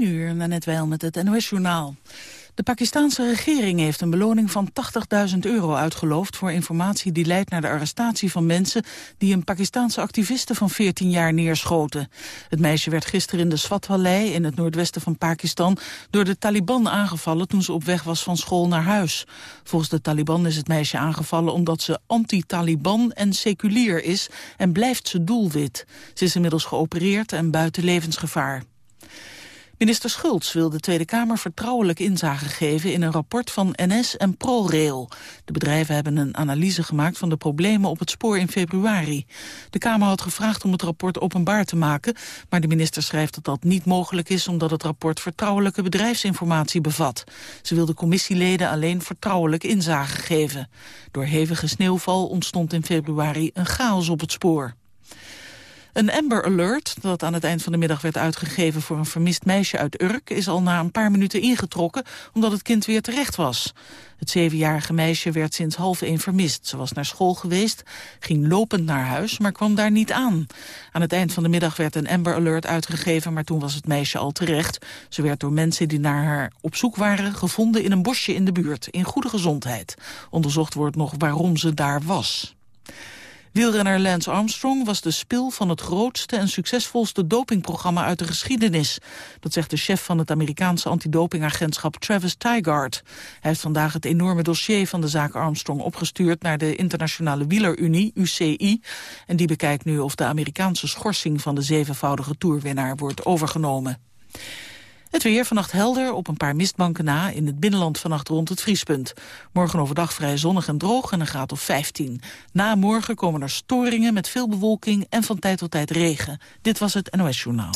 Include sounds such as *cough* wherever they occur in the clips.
10 uur, net wel met het NOS-journaal. De Pakistanse regering heeft een beloning van 80.000 euro uitgeloofd... voor informatie die leidt naar de arrestatie van mensen... die een Pakistanse activiste van 14 jaar neerschoten. Het meisje werd gisteren in de Swat-vallei in het noordwesten van Pakistan... door de Taliban aangevallen toen ze op weg was van school naar huis. Volgens de Taliban is het meisje aangevallen omdat ze anti-Taliban en seculier is... en blijft ze doelwit. Ze is inmiddels geopereerd en buiten levensgevaar. Minister Schultz wil de Tweede Kamer vertrouwelijk inzage geven in een rapport van NS en ProRail. De bedrijven hebben een analyse gemaakt van de problemen op het spoor in februari. De Kamer had gevraagd om het rapport openbaar te maken, maar de minister schrijft dat dat niet mogelijk is omdat het rapport vertrouwelijke bedrijfsinformatie bevat. Ze wil de commissieleden alleen vertrouwelijk inzage geven. Door hevige sneeuwval ontstond in februari een chaos op het spoor. Een Amber Alert, dat aan het eind van de middag werd uitgegeven voor een vermist meisje uit Urk, is al na een paar minuten ingetrokken, omdat het kind weer terecht was. Het zevenjarige meisje werd sinds half één vermist. Ze was naar school geweest, ging lopend naar huis, maar kwam daar niet aan. Aan het eind van de middag werd een Amber Alert uitgegeven, maar toen was het meisje al terecht. Ze werd door mensen die naar haar op zoek waren gevonden in een bosje in de buurt, in goede gezondheid. Onderzocht wordt nog waarom ze daar was. Wielrenner Lance Armstrong was de spil van het grootste en succesvolste dopingprogramma uit de geschiedenis. Dat zegt de chef van het Amerikaanse antidopingagentschap Travis Tygart. Hij heeft vandaag het enorme dossier van de zaak Armstrong opgestuurd naar de Internationale Wielerunie, UCI. En die bekijkt nu of de Amerikaanse schorsing van de zevenvoudige toerwinnaar wordt overgenomen. Het weer vannacht helder, op een paar mistbanken na. In het binnenland vannacht rond het vriespunt. Morgen overdag vrij zonnig en droog en een graad of 15. Na morgen komen er storingen met veel bewolking en van tijd tot tijd regen. Dit was het NOS Journaal.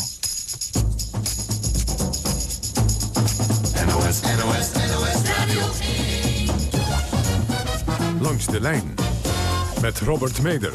NOS, NOS, NOS Radio Langs de lijn met Robert Meder.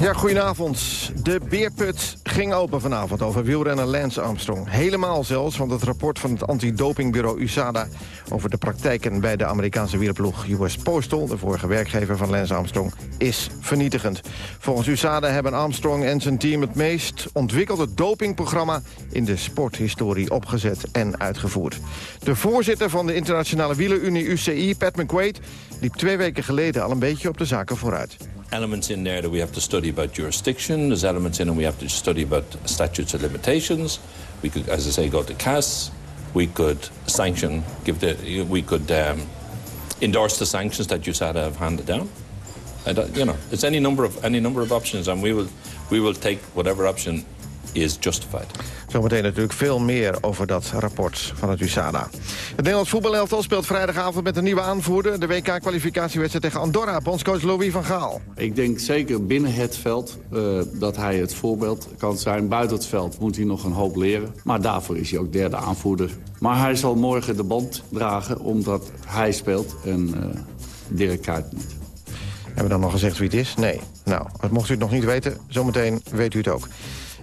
Ja, goedenavond. De beerput ging open vanavond over wielrenner Lance Armstrong. Helemaal zelfs, want het rapport van het antidopingbureau USADA... over de praktijken bij de Amerikaanse wielerploeg US Postal... de vorige werkgever van Lance Armstrong, is vernietigend. Volgens USADA hebben Armstrong en zijn team het meest ontwikkelde dopingprogramma... in de sporthistorie opgezet en uitgevoerd. De voorzitter van de internationale wielerunie UCI, Pat McQuaid... liep twee weken geleden al een beetje op de zaken vooruit elements in there that we have to study about jurisdiction. There's elements in them we have to study about statutes of limitations. We could, as I say, go to CAS. We could sanction, give the, we could um, endorse the sanctions that USADA have handed down. And, uh, you know, it's any number of any number of options, and we will we will take whatever option is justified. Zometeen natuurlijk veel meer over dat rapport van het USADA. Het Nederlands voetbalelftal speelt vrijdagavond met een nieuwe aanvoerder. De WK-kwalificatiewedstrijd tegen Andorra. Bondscoach Louis van Gaal. Ik denk zeker binnen het veld uh, dat hij het voorbeeld kan zijn. Buiten het veld moet hij nog een hoop leren. Maar daarvoor is hij ook derde aanvoerder. Maar hij zal morgen de band dragen omdat hij speelt en uh, Dirk Kuyt niet. Hebben we dan nog gezegd wie het is? Nee. Nou, mocht u het nog niet weten, zometeen weet u het ook.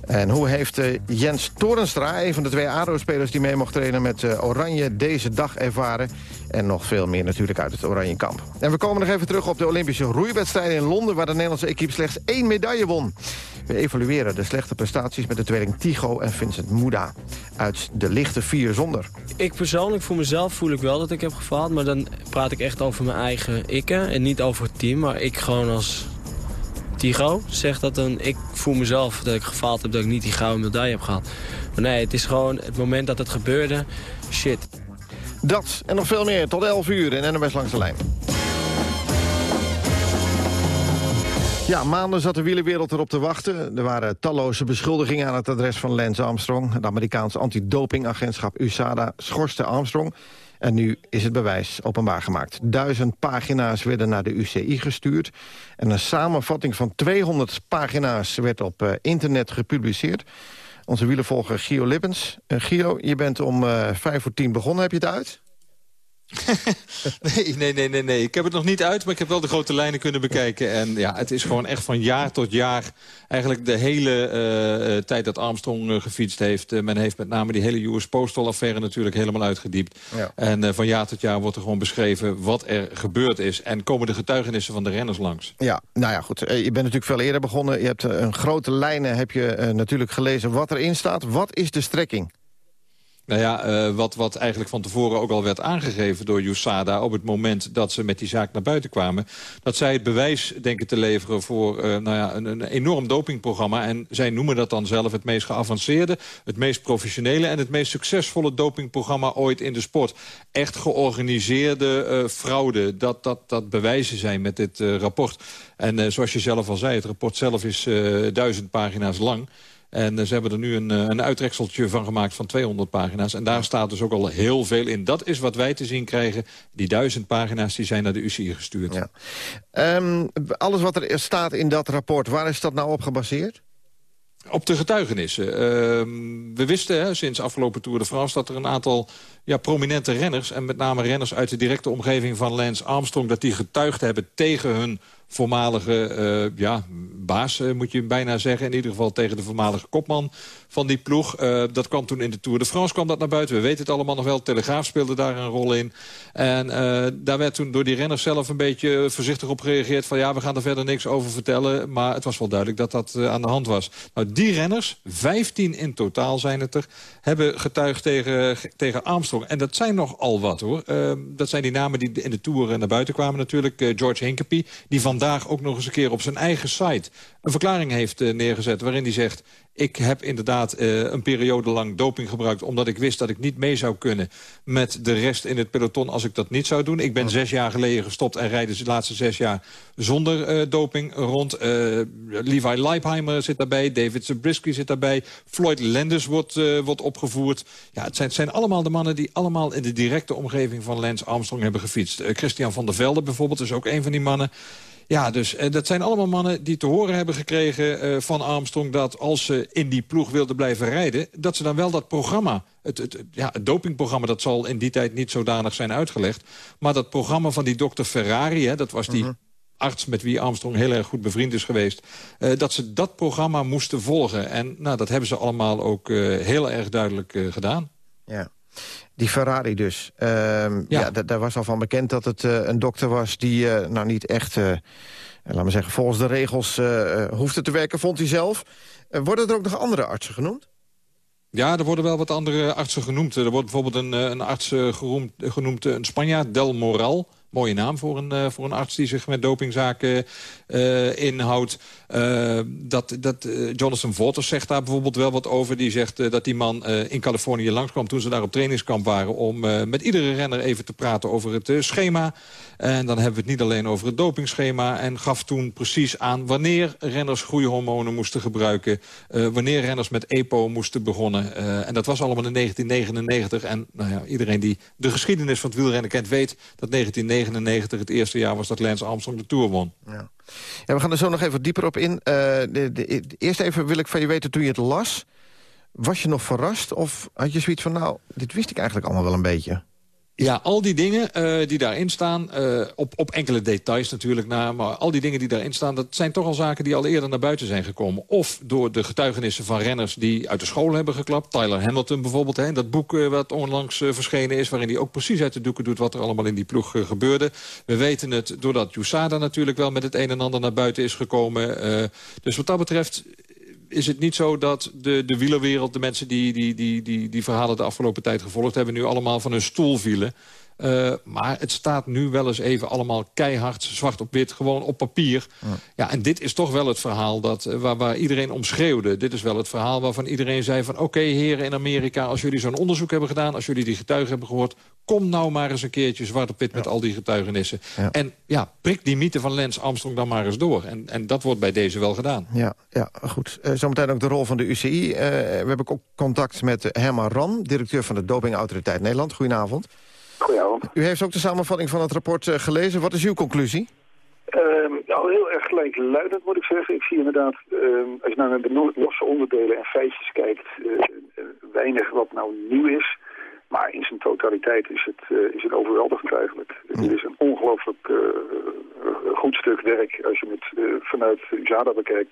En hoe heeft uh, Jens Torenstra, een van de twee ADO-spelers... die mee mocht trainen met uh, Oranje, deze dag ervaren? En nog veel meer natuurlijk uit het Oranje kamp. En we komen nog even terug op de Olympische roeiwedstrijden in Londen... waar de Nederlandse equipe slechts één medaille won. We evalueren de slechte prestaties met de tweeling Tigo en Vincent Moeda. Uit de lichte vier zonder. Ik persoonlijk, voor mezelf, voel ik wel dat ik heb gefaald. Maar dan praat ik echt over mijn eigen ikken en niet over het team. Maar ik gewoon als Tigo zegt dat dan, ik voel mezelf dat ik gefaald heb dat ik niet die gouden medaille heb gehad. Maar nee, het is gewoon het moment dat het gebeurde, shit. Dat en nog veel meer tot 11 uur in NMS Langs de Lijn. Ja, maanden zat de wielerwereld erop te wachten. Er waren talloze beschuldigingen aan het adres van Lance Armstrong. Het Amerikaanse antidopingagentschap USADA schorste Armstrong. En nu is het bewijs openbaar gemaakt. Duizend pagina's werden naar de UCI gestuurd. En een samenvatting van 200 pagina's werd op uh, internet gepubliceerd. Onze wielervolger Gio Lippens. Uh, Gio, je bent om uh, vijf voor tien begonnen. Heb je het uit? *laughs* nee, nee, nee, nee, nee. Ik heb het nog niet uit, maar ik heb wel de grote lijnen kunnen bekijken. En ja, het is gewoon echt van jaar tot jaar... eigenlijk de hele uh, tijd dat Armstrong uh, gefietst heeft. Uh, men heeft met name die hele US Postal-affaire natuurlijk helemaal uitgediept. Ja. En van jaar tot jaar wordt er gewoon beschreven wat er gebeurd is. En komen de getuigenissen van de renners langs. Ja, nou ja, goed. je bent natuurlijk veel eerder begonnen. Je hebt een grote lijnen, heb je natuurlijk gelezen wat erin staat. Wat is de strekking? Nou ja, uh, wat, wat eigenlijk van tevoren ook al werd aangegeven door USADA... op het moment dat ze met die zaak naar buiten kwamen... dat zij het bewijs denken te leveren voor uh, nou ja, een, een, enorm dopingprogramma. En zij noemen dat dan zelf het meest geavanceerde... het meest professionele en het meest succesvolle dopingprogramma ooit in de sport. Echt georganiseerde uh, fraude, dat, dat, dat bewijzen zijn met dit rapport. En zoals je zelf al zei, het rapport zelf is duizend pagina's lang... En eh, ze hebben er nu een, eh, een uitrekseltje van gemaakt van 200 pagina's. En daar staat dus ook al heel veel in. Dat is wat wij te zien krijgen. Die duizend pagina's die zijn naar de UCI gestuurd. Ja. Um, alles wat er staat in dat rapport, waar is dat nou op gebaseerd? Op de getuigenissen. Uh, we wisten hè, sinds afgelopen Tour de France... dat er een aantal ja, prominente renners... en met name renners uit de directe omgeving van Lance Armstrong... dat die getuigd hebben tegen hun voormalige uh, ja, baas, uh, moet je bijna zeggen. In ieder geval tegen de voormalige kopman van die ploeg. Uh, dat kwam toen in de Tour de France kwam dat naar buiten. We weten het allemaal nog wel. Telegraaf speelde daar een rol in. En daar werd toen door die renners zelf een beetje voorzichtig op gereageerd. Van ja, we gaan er verder niks over vertellen. Maar het was wel duidelijk dat dat aan de hand was. Nou, die renners, 15 in totaal zijn het er... hebben getuigd tegen, tegen Armstrong. En dat zijn nogal wat hoor. dat zijn die namen die in de Tour naar buiten kwamen natuurlijk. George Hinkepie, die van vandaag ook nog eens een keer op zijn eigen site... een verklaring heeft uh, neergezet waarin hij zegt... ik heb inderdaad uh, een periode lang doping gebruikt... omdat ik wist dat ik niet mee zou kunnen met de rest in het peloton... als ik dat niet zou doen. Ik ben zes jaar geleden gestopt en rijd de laatste zes jaar zonder uh, doping rond. Levi Leipheimer zit daarbij, David Zabriskie zit daarbij... Floyd Landers wordt, wordt opgevoerd. Ja, het zijn, het zijn allemaal de mannen die allemaal in de directe omgeving van Lance Armstrong hebben gefietst. Christian van der Velde bijvoorbeeld is ook een van die mannen... Ja, dus uh, dat zijn allemaal mannen die te horen hebben gekregen uh, van Armstrong... dat als ze in die ploeg wilden blijven rijden... dat ze dan wel dat programma, het, het, ja, het dopingprogramma... dat zal in die tijd niet zodanig zijn uitgelegd... maar dat programma van die dokter Ferrari, hè, dat was die... Uh -huh arts met wie Armstrong heel erg goed bevriend is geweest... Uh, dat ze dat programma moesten volgen. En nou, dat hebben ze allemaal ook uh, heel erg duidelijk uh, gedaan. Ja. Die Ferrari dus. Uh, ja, ja daar was al van bekend dat het uh, een dokter was die uh, nou niet echt... Uh, laat maar zeggen, volgens de regels hoefde te werken, vond hij zelf. worden er ook nog andere artsen genoemd? Ja, er worden wel wat andere artsen genoemd. Er wordt bijvoorbeeld een, een arts geroemd, genoemd, een Spanjaard, Del Moral... Mooie naam voor een, uh, voor een arts die zich met dopingzaken uh, inhoudt. Uh, dat, dat, Jonathan Waters zegt daar bijvoorbeeld wel wat over. Die zegt dat die man in Californië langskwam toen ze daar op trainingskamp waren... om met iedere renner even te praten over het schema. En dan hebben we het niet alleen over het dopingschema. En gaf toen precies aan wanneer renners groeihormonen moesten gebruiken. wanneer renners met EPO moesten begonnen. en dat was allemaal in 1999. En nou ja, iedereen die de geschiedenis van het wielrennen kent weet dat 1999 1999 het eerste jaar was dat Lance Armstrong de Tour won. Ja. ja we gaan er zo nog even dieper op in. Uh, de, de, eerst even wil ik van je weten, toen je het las... was je nog verrast of had je zoiets van... nou, dit wist ik eigenlijk allemaal wel een beetje? Ja, al die dingen uh, die daarin staan, uh, op, op enkele details natuurlijk na... maar al die dingen die daarin staan, dat zijn toch al zaken die al eerder naar buiten zijn gekomen. Of door de getuigenissen van renners die uit de school hebben geklapt. Tyler Hamilton bijvoorbeeld, hè, dat boek uh, wat onlangs verschenen is... waarin hij ook precies uit de doeken doet wat er allemaal in die ploeg gebeurde. We weten het doordat USADA natuurlijk wel met het een en ander naar buiten is gekomen. dus wat dat betreft is het niet zo dat de, de wielerwereld, de mensen die, die, die, die die verhalen de afgelopen tijd gevolgd hebben... nu allemaal van hun stoel vielen. Uh, maar het staat nu wel eens even allemaal keihard, zwart op wit, gewoon op papier. Ja, ja en dit is toch wel het verhaal dat, eh, waar, waar iedereen om schreeuwde. Dit is wel het verhaal waarvan iedereen zei van... oké, heren in Amerika, als jullie zo'n onderzoek hebben gedaan... als jullie die getuigen hebben gehoord... kom nou maar eens een keertje zwart op wit met al die getuigenissen. Ja. En ja, prik die mythe van Lance Armstrong dan maar eens door. En, en dat wordt bij deze wel gedaan. Ja, ja goed. Uh, zometeen ook de rol van de UCI. Uh, we hebben ook contact met Herman Ram, directeur van de Dopingautoriteit Nederland. Goedenavond. Goedenavond. U heeft ook de samenvatting van het rapport uh, gelezen. Wat is uw conclusie? Uh, nou, heel erg gelijkluidend moet ik zeggen. Ik zie inderdaad, uh, als je naar de losse onderdelen en feitjes kijkt, uh, weinig wat nou nieuw is. Maar in zijn totaliteit is het, is het overweldigend eigenlijk. Het is een ongelooflijk goed stuk werk als je het vanuit USADA bekijkt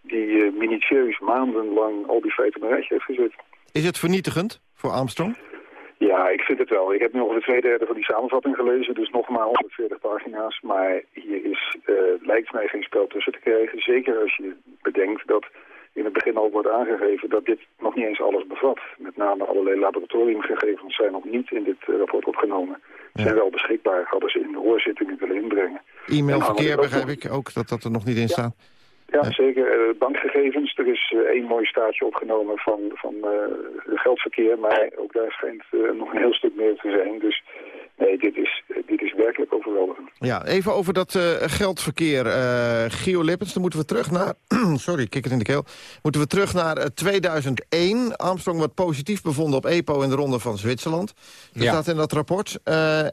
die minutieus maandenlang al die feiten een rijtje heeft gezet. Is het vernietigend voor Armstrong? Ja, ik vind het wel. Ik heb nu ongeveer twee derde van die samenvatting gelezen, dus nog maar 140 pagina's. Maar hier is, uh, lijkt mij geen spel tussen te krijgen. Zeker als je bedenkt dat in het begin al wordt aangegeven dat dit nog niet eens alles bevat. Met name allerlei laboratoriumgegevens zijn nog niet in dit uh, rapport opgenomen. Ja. Zijn wel beschikbaar, hadden ze in de hoorzittingen willen inbrengen. E-mailverkeer begrijp ik ook, dat dat er nog niet in staat. Ja, zeker. Uh, bankgegevens. Er is uh, één mooi staartje opgenomen van, van uh, geldverkeer. Maar ook daar schijnt nog een heel stuk meer te zijn. Dus nee, dit is, dit is werkelijk overweldigend. Ja, even over dat geldverkeer. Gio Lippens, dan moeten we terug naar... *clears throat* sorry, kikker in de keel. Moeten we terug naar 2001. Armstrong wordt positief bevonden op EPO in de ronde van Zwitserland. Dat ja. staat in dat rapport.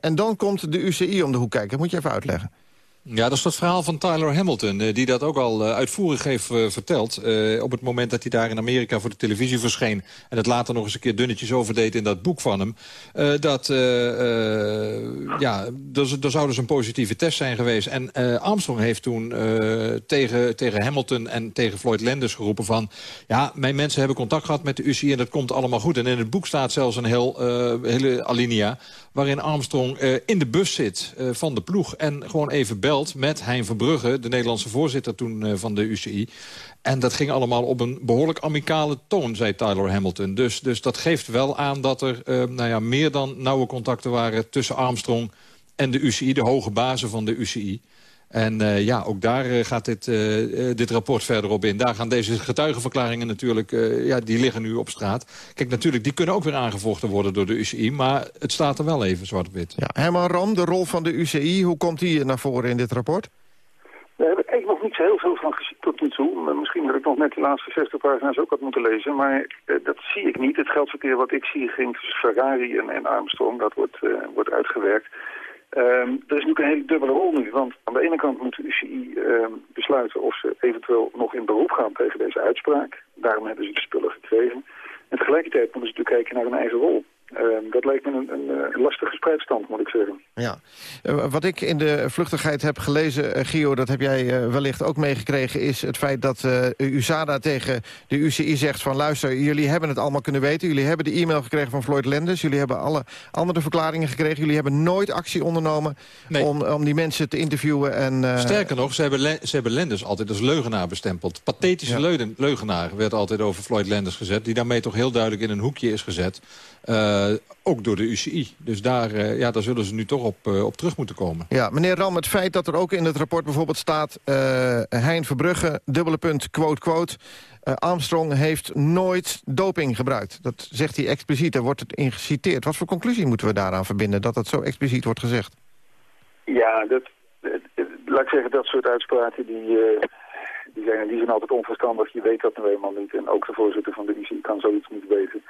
en dan komt de UCI om de hoek kijken. Dat moet je even uitleggen. Ja, dat is het verhaal van Tyler Hamilton, eh, die dat ook al uh, uitvoerig heeft uh, verteld. op het moment dat hij daar in Amerika voor de televisie verscheen... en het later nog eens een keer dunnetjes overdeed in dat boek van hem... dat, ja, er, zou dus een positieve test zijn geweest. En Armstrong heeft toen tegen, tegen Hamilton en tegen Floyd Landis geroepen van... ja, mijn mensen hebben contact gehad met de UCI en dat komt allemaal goed. En in het boek staat zelfs een heel, hele alinea... waarin Armstrong in de bus zit van de ploeg en gewoon even belt met Hein Verbrugge... de Nederlandse voorzitter toen uh, van de UCI. En dat ging allemaal op een behoorlijk amicale toon, zei Tyler Hamilton. Dus, dus dat geeft wel aan dat er uh, nou ja, meer dan nauwe contacten waren... tussen Armstrong en de UCI, de hoge bazen van de UCI. En uh, ja, ook daar uh, gaat dit, uh, dit rapport verder op in. Daar gaan deze getuigenverklaringen natuurlijk, ja, die liggen nu op straat. Kijk, natuurlijk, die kunnen ook weer aangevochten worden door de UCI. Maar het staat er wel even zwart-wit. Ja, Herman Ram, de rol van de UCI, hoe komt die naar voren in dit rapport? Daar heb ik eigenlijk nog niet zo heel veel van gezien tot nu toe. Misschien had ik nog net de laatste 60 pagina's ook had moeten lezen. Maar dat zie ik niet. Het geldverkeer wat ik zie ging tussen Ferrari en, en Armstrong. Dat wordt, wordt uitgewerkt. Um, er is natuurlijk een hele dubbele rol nu, want aan de ene kant moet de UCI um, besluiten of ze eventueel nog in beroep gaan tegen deze uitspraak. Daarom hebben ze de spullen gekregen. En tegelijkertijd moeten ze natuurlijk kijken naar hun eigen rol. Uh, dat lijkt me een, een, een, lastige spreidstand, moet ik zeggen. Ja. Uh, wat ik in de vluchtigheid heb gelezen, uh, Gio, dat heb jij wellicht ook meegekregen... is het feit dat USADA tegen de UCI zegt van... luister, jullie hebben het allemaal kunnen weten. Jullie hebben de e-mail gekregen van Floyd Lenders. Jullie hebben alle andere verklaringen gekregen. Jullie hebben nooit actie ondernomen nee. om, om die mensen te interviewen. En, Sterker nog, ze hebben, ze hebben Lenders altijd als leugenaar bestempeld. Pathetische ja. leugenaar werd altijd over Floyd Lenders gezet... die daarmee toch heel duidelijk in een hoekje is gezet... Uh, ook door de UCI. Dus daar, uh, ja, daar zullen ze nu toch op, uh, op terug moeten komen. Ja, meneer Ram, het feit dat er ook in het rapport bijvoorbeeld staat... Hein Verbrugge, dubbele punt, quote, quote... Armstrong heeft nooit doping gebruikt. Dat zegt hij expliciet, daar wordt het in geciteerd. Wat voor conclusie moeten we daaraan verbinden, dat dat zo expliciet wordt gezegd? Ja, dat, laat ik zeggen, dat soort uitspraken... die, die, zijn, die zijn altijd onverstandig. Je weet dat nu eenmaal niet. En ook de voorzitter van de UCI kan zoiets niet weten.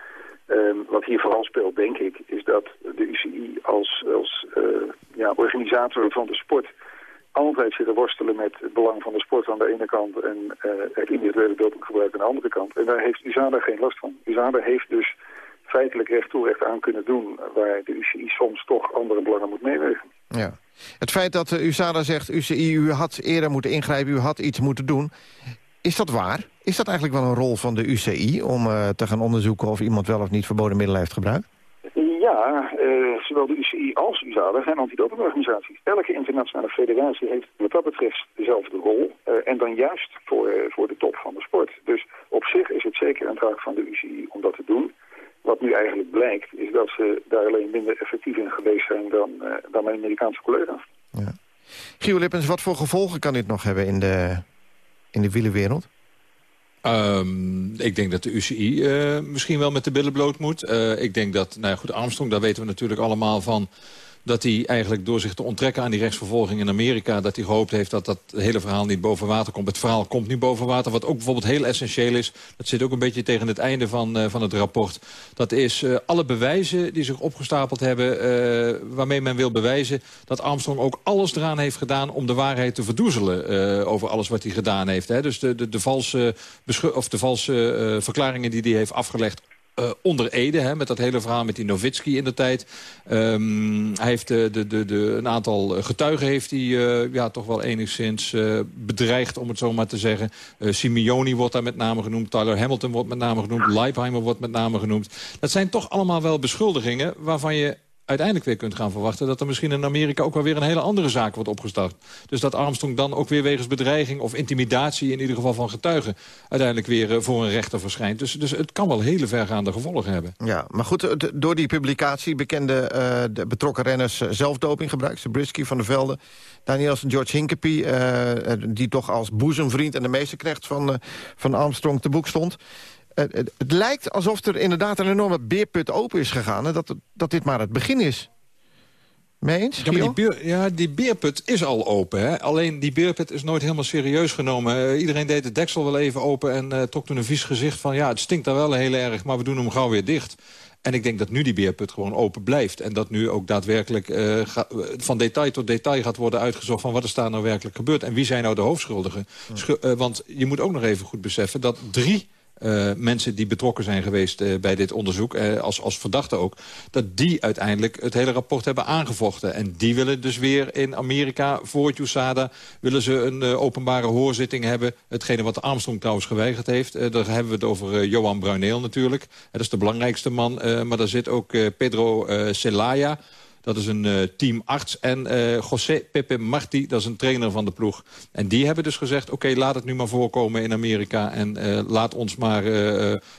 Um, wat hier vooral speelt, denk ik, is dat de UCI als, als uh, ja, organisator van de sport altijd zitten worstelen met het belang van de sport aan de ene kant en uh, het individuele dopinggebruik aan de andere kant. En daar heeft USADA geen last van. USADA heeft dus feitelijk recht toe aan kunnen doen waar de UCI soms toch andere belangen moet meewegen. Ja. Het feit dat de USADA zegt, UCI, u had eerder moeten ingrijpen, u had iets moeten doen. Is dat waar? Is dat eigenlijk wel een rol van de UCI om uh, te gaan onderzoeken of iemand wel of niet verboden middelen heeft gebruikt? Ja, uh, zowel de UCI als USADA zijn antidopingorganisaties. Elke internationale federatie heeft wat dat betreft dezelfde rol. Uh, en dan juist voor, voor de top van de sport. Dus op zich is het zeker een taak van de UCI om dat te doen. Wat nu eigenlijk blijkt, is dat ze daar alleen minder effectief in geweest zijn dan, dan mijn Amerikaanse collega's. Ja. Gio Lippens, wat voor gevolgen kan dit nog hebben in de, in de wielenwereld? Um, ik denk dat de UCI uh, misschien wel met de billen bloot moet. Uh, ik denk dat, nou ja, goed, Armstrong, daar weten we natuurlijk allemaal van dat hij eigenlijk door zich te onttrekken aan die rechtsvervolging in Amerika... dat hij gehoopt heeft dat dat hele verhaal niet boven water komt. Het verhaal komt nu boven water. Wat ook bijvoorbeeld heel essentieel is... dat zit ook een beetje tegen het einde van, uh, van het rapport... dat is uh, alle bewijzen die zich opgestapeld hebben... Uh, waarmee men wil bewijzen dat Armstrong ook alles eraan heeft gedaan... om de waarheid te verdoezelen over alles wat hij gedaan heeft. Hè. Dus de, de, de valse, of de valse verklaringen die hij heeft afgelegd uh, onder Ede, hè, met dat hele verhaal met die Novitski in de tijd. Um, hij heeft de, de, de, de, een aantal getuigen heeft hij ja, toch wel enigszins bedreigd, om het zo maar te zeggen. Simeoni wordt daar met name genoemd, Tyler Hamilton wordt met name genoemd, Leipheimer wordt met name genoemd. Dat zijn toch allemaal wel beschuldigingen waarvan je uiteindelijk weer kunt gaan verwachten... dat er misschien in Amerika ook wel weer een hele andere zaak wordt opgestart. Dus dat Armstrong dan ook weer wegens bedreiging of intimidatie... in ieder geval van getuigen uiteindelijk weer eh, voor een rechter verschijnt. Dus, dus het kan wel hele vergaande gevolgen hebben. Ja, maar goed, door die publicatie bekende uh, de betrokken renners uh, zelf dopinggebruik. Zabriskie van de Velde, Daniels George Hinkepie... die toch als boezemvriend en de meesterknecht van, van Armstrong te boek stond het, het, lijkt alsof er inderdaad een enorme beerput open is gegaan... en dat, dat dit maar het begin is. Mee eens, ja, die, beer, ja, die beerput is al open. Hè? Alleen die beerput is nooit helemaal serieus genomen. Uh, iedereen deed het deksel wel even open en uh, trok toen een vies gezicht van... ja, het stinkt daar wel heel erg, maar we doen hem gauw weer dicht. En ik denk dat nu die beerput gewoon open blijft. En dat nu ook daadwerkelijk uh, ga, van detail tot detail gaat worden uitgezocht... van wat er daar nou werkelijk gebeurd. En wie zijn nou de hoofdschuldigen. Ja. want je moet ook nog even goed beseffen dat drie mensen die betrokken zijn geweest uh, bij dit onderzoek, uh, als, als verdachte ook... dat die uiteindelijk het hele rapport hebben aangevochten. En die willen dus weer in Amerika voor het USADA... willen ze een openbare hoorzitting hebben. Hetgene wat Armstrong trouwens geweigerd heeft. daar hebben we het over Johan Bruineel natuurlijk. dat is de belangrijkste man. maar daar zit ook Pedro Celaya... Dat is een uh, teamarts. En uh, José Pepe Marti, dat is een trainer van de ploeg. En die hebben dus gezegd, oké, okay, laat het nu maar voorkomen in Amerika... en uh, laat ons maar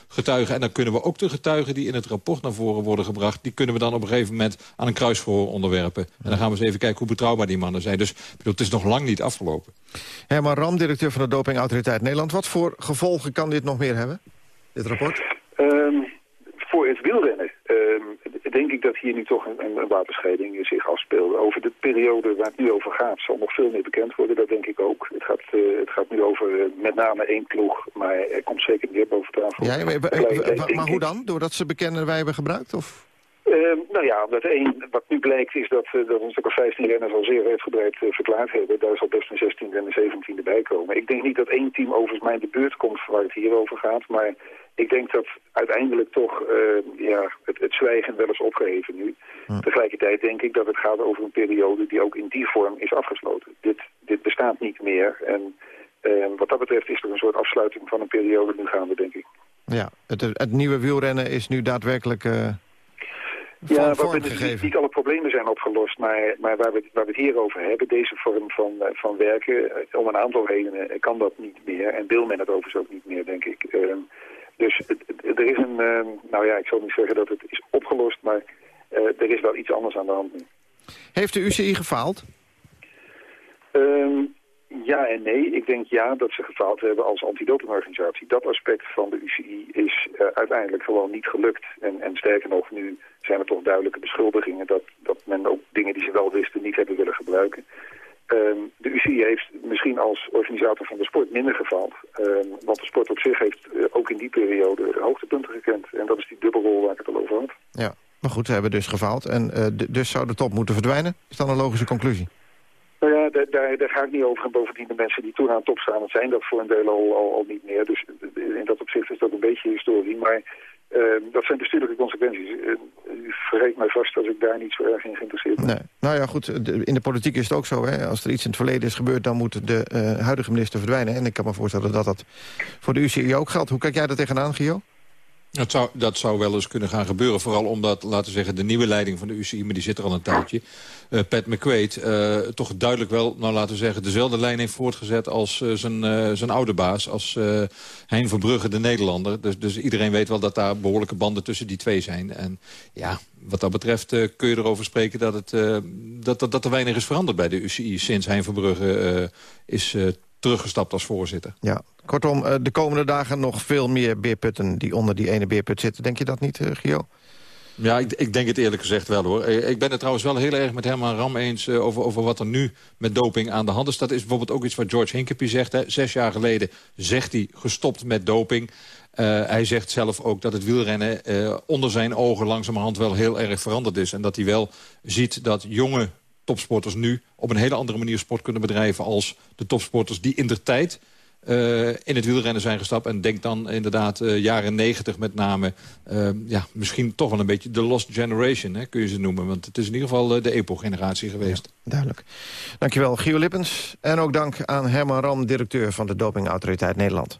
getuigen. En dan kunnen we ook de getuigen die in het rapport naar voren worden gebracht... die kunnen we dan op een gegeven moment aan een kruisverhoor onderwerpen. En dan gaan we eens even kijken hoe betrouwbaar die mannen zijn. Dus bedoel, het is nog lang niet afgelopen. Herman Ram, directeur van de Dopingautoriteit Nederland. Wat voor gevolgen kan dit nog meer hebben, dit rapport? Um, voor het wielrennen denk ik dat hier nu toch een, een wapenscheiding zich afspeelt. Over de periode waar het nu over gaat zal nog veel meer bekend worden, dat denk ik ook. Het gaat, uh, het gaat nu over uh, met name één ploeg, maar er komt zeker meer boven tafel. Ja, maar, maar hoe dan? Doordat ze bekennen wij hebben gebruikt? Of? Uh, nou ja, omdat één, wat nu blijkt is dat, uh, dat een stuk of 15 renners al zeer uitgebreid uh, verklaard hebben. Daar zal best een 16e en een 17e bij komen. Ik denk niet dat één team overigens mij in de beurt komt waar het hier over gaat. Maar ik denk dat uiteindelijk toch ja, het, het zwijgen wel is opgeheven nu. Hm. Tegelijkertijd denk ik dat het gaat over een periode die ook in die vorm is afgesloten. Dit, dit bestaat niet meer. En wat dat betreft is er een soort afsluiting van een periode nu gaande, denk ik. Ja, het, het nieuwe wielrennen is nu daadwerkelijk ja, waarbij dus niet, alle problemen zijn opgelost, maar, maar waar, we, waar we het hier over hebben, deze vorm van, eh, van werken, eh, om een aantal redenen eh, kan dat niet meer. En wil men het overigens ook niet meer, denk ik. Ehm, dus er is een, ehm, nou ja, ik zal niet zeggen dat het is opgelost, maar er is wel iets anders aan de hand nu. Heeft de UCI gefaald? Um, ja en nee. Ik denk ja dat ze gefaald hebben als antidopingorganisatie. Dat aspect van de UCI is uh, uiteindelijk gewoon niet gelukt. En, en sterker nog, nu zijn er toch duidelijke beschuldigingen... dat, dat men ook dingen die ze wel wisten niet hebben willen gebruiken. Um, de UCI heeft misschien als organisator van de sport minder gefaald. Um, want de sport op zich heeft uh, ook in die periode hoogtepunten gekend. En dat is die dubbelrol waar ik het al over had. Ja, maar goed, ze hebben dus gefaald. En uh, dus zou de top moeten verdwijnen? Is dan een logische conclusie? Nou ja, daar, ga ik niet over. En bovendien de mensen die toen aan de top staan, dat zijn dat voor een deel al, al, al niet meer. Dus in dat opzicht is dat een beetje historie. Maar uh, dat zijn bestuurlijke consequenties. U vergeet mij vast als ik daar niet zo erg in geïnteresseerd ben. Nee. Nou ja, goed, in de politiek is het ook zo. Hè? Als er iets in het verleden is gebeurd, dan moet de uh, huidige minister verdwijnen. En ik kan me voorstellen dat dat voor de UCI ook geldt. Hoe kijk jij daar tegenaan, Gio? Dat zou, dat zou wel eens kunnen gaan gebeuren. Vooral omdat, laten we zeggen, de nieuwe leiding van de UCI... maar die zit er al een tijdje. Uh, Pat McQuaid uh, toch duidelijk wel, nou laten we zeggen... dezelfde lijn heeft voortgezet als uh, zijn, zijn oude baas... als Hein Verbrugge, de Nederlander. Dus, dus iedereen weet wel dat daar behoorlijke banden tussen die twee zijn. En ja, wat dat betreft kun je erover spreken... Dat, het, dat, dat, dat er weinig is veranderd bij de UCI... sinds Hein Verbrugge is teruggestapt als voorzitter. Ja, kortom, eh, de komende dagen nog veel meer beerputten die onder die ene beerput zitten. Denk je dat niet, uh, Gio? Ja, ik, ik, denk het eerlijk gezegd wel hoor. Eh, ik ben het trouwens wel heel erg met Herman Ram eens over, over wat er nu met doping aan de hand is. Dat is bijvoorbeeld ook iets wat George Hinkepie zegt. Hè. Zes jaar geleden zegt hij gestopt met doping. Uh, hij zegt zelf ook dat het wielrennen uh, onder zijn ogen langzamerhand wel heel erg veranderd is. En dat hij wel ziet dat jonge topsporters nu op een hele andere manier sport kunnen bedrijven... als de topsporters die in de tijd uh, in het wielrennen zijn gestapt. En denk dan inderdaad uh, jaren negentig met name... Uh, ja, misschien toch wel een beetje de lost generation, hè, kun je ze noemen. Want het is in ieder geval de EPO-generatie geweest. Duidelijk. Dankjewel, Gio Lippens. En ook dank aan Herman Ram, directeur van de Dopingautoriteit Nederland.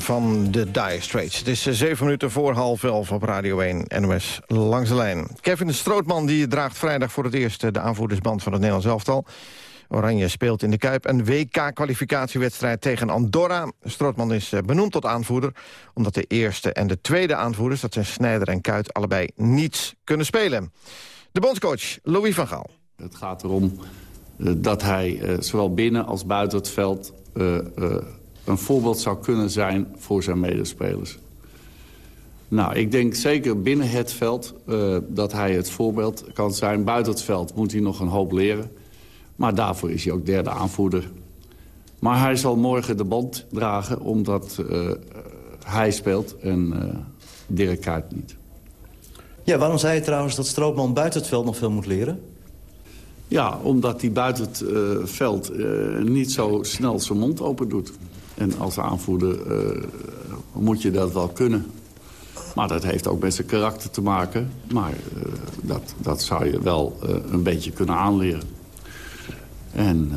Van de Dire Straits. Het is eh, zeven minuten voor half elf op Radio 1 NOS Langs de Lijn. Kevin Strootman die draagt vrijdag voor het eerst... Eh, de aanvoerdersband van het Nederlands elftal. Oranje speelt in de Kuip een WK-kwalificatiewedstrijd tegen Andorra. Strootman is eh, benoemd tot aanvoerder... omdat de eerste en de tweede aanvoerders, dat zijn Snijder en Kuit... allebei niets kunnen spelen. De bondscoach Louis van Gaal. Het gaat erom dat hij zowel binnen als buiten het veld een voorbeeld zou kunnen zijn voor zijn medespelers. Nou, ik denk zeker binnen het veld uh, dat hij het voorbeeld kan zijn. Buiten het veld moet hij nog een hoop leren. Maar daarvoor is hij ook derde aanvoerder. Maar hij zal morgen de band dragen omdat uh, hij speelt en uh, Dirk Kuyt niet. Ja, waarom zei je trouwens dat Stroopman buiten het veld nog veel moet leren? Ja, omdat hij buiten het veld niet zo snel zijn mond open doet. En als aanvoerder uh, moet je dat wel kunnen. Maar dat heeft ook met zijn karakter te maken. Maar uh, dat, dat zou je wel uh, een beetje kunnen aanleren. En,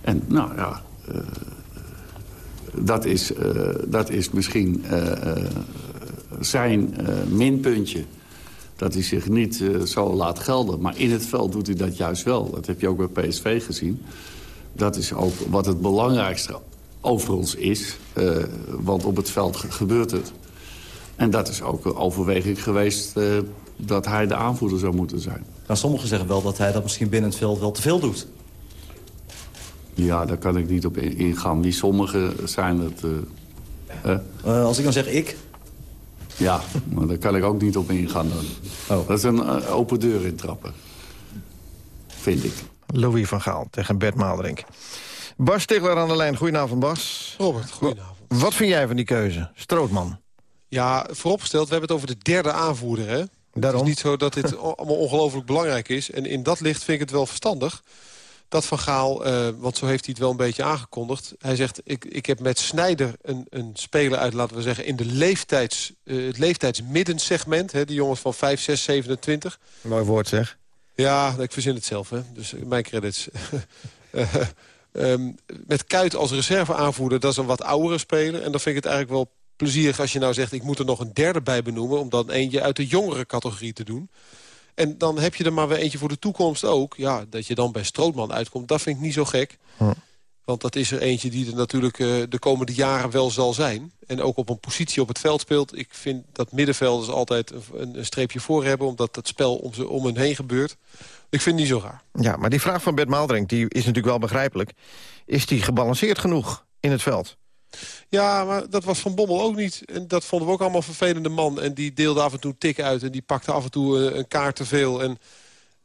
en nou ja, dat, is, dat is misschien zijn minpuntje. dat hij zich niet zo laat gelden. Maar in het veld doet hij dat juist wel. Dat heb je ook bij PSV gezien. Dat is ook wat het belangrijkste over ons is. Uh, want op het veld gebeurt het. En dat is ook een overweging geweest uh, dat hij de aanvoerder zou moeten zijn. Nou, sommigen zeggen wel dat hij dat misschien binnen het veld wel te veel doet. Ja, daar kan ik niet op ingaan. Wie sommigen zijn het... als ik dan zeg ik, ja, maar daar kan ik ook niet op ingaan dan. Oh. Dat is een open deur intrappen. Vind ik. Louis van Gaal tegen Bert Maalderink. Bas Stigler aan de lijn. Goedenavond, Bas. Robert, goedenavond. Wat vind jij van die keuze? Strootman. Ja, vooropgesteld, we hebben het over de derde aanvoerder, hè? Daarom. Het is niet zo dat dit *laughs* allemaal ongelooflijk belangrijk is. En in dat licht vind ik het wel verstandig dat Van Gaal, uh, want zo heeft hij het wel een beetje aangekondigd... hij zegt, ik, ik heb met Snijder een, een speler uit, laten we zeggen... in de leeftijds, uh, het leeftijdsmiddensegment, hè, die jongens van 5, 6, 27. Mooi woord zeg. Ja, ik verzin het zelf, hè. dus mijn credits. um, *laughs* met Kuit als reserveaanvoerder, dat is een wat oudere speler... en dan vind ik het eigenlijk wel plezierig als je nou zegt... ik moet er nog een derde bij benoemen... om dan eentje uit de jongere categorie te doen... En dan heb je er maar weer eentje voor de toekomst ook. Ja, dat je dan bij Strootman uitkomt, dat vind ik niet zo gek. Hm. Want dat is er eentje die er natuurlijk uh, de komende jaren wel zal zijn. En ook op een positie op het veld speelt. Ik vind dat middenvelders altijd een, een streepje voor hebben... omdat het spel om, ze, om hen heen gebeurt. Ik vind het niet zo raar. Ja, maar die vraag van Bert Maaldrink die is natuurlijk wel begrijpelijk. Is die gebalanceerd genoeg in het veld? Ja, maar dat was Van Bommel ook niet. En dat vonden we ook allemaal vervelende man. En die deelde af en toe tik uit. En die pakte af en toe eh, een kaart te veel. En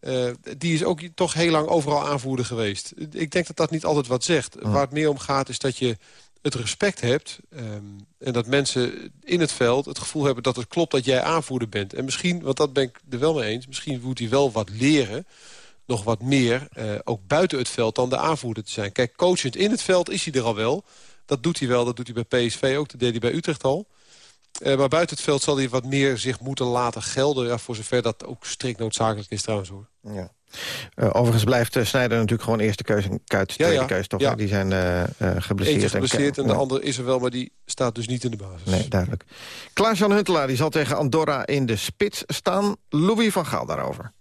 uh, die is ook toch heel lang overal aanvoerder geweest. Ik denk dat dat niet altijd wat zegt. Waar het meer om gaat is dat je het respect hebt... Um, en dat mensen in het veld het gevoel hebben dat het klopt dat jij aanvoerder bent. En misschien, want dat ben ik er wel mee eens... misschien moet hij wel wat leren, nog wat meer... Uh, ook buiten het veld dan de aanvoerder te zijn. Kijk, coachend in het veld is hij er al wel... Dat doet hij wel, dat doet hij bij PSV ook. Dat deed hij bij Utrecht al. Uh, maar buiten het veld zal hij wat meer zich moeten laten gelden. Ja, voor zover dat ook strikt noodzakelijk is trouwens hoor. Ja. Uh, overigens blijft uh, Snijder natuurlijk gewoon eerste keuze. Kuit tweede ja, ja. keuze toch? Ja. Die zijn geblesseerd. Eentje geblesseerd en, en de andere is er wel, maar die staat dus niet in de basis. Nee, duidelijk. Klaas-Jan Huntelaar die zal tegen Andorra in de spits staan. Louis van Gaal daarover.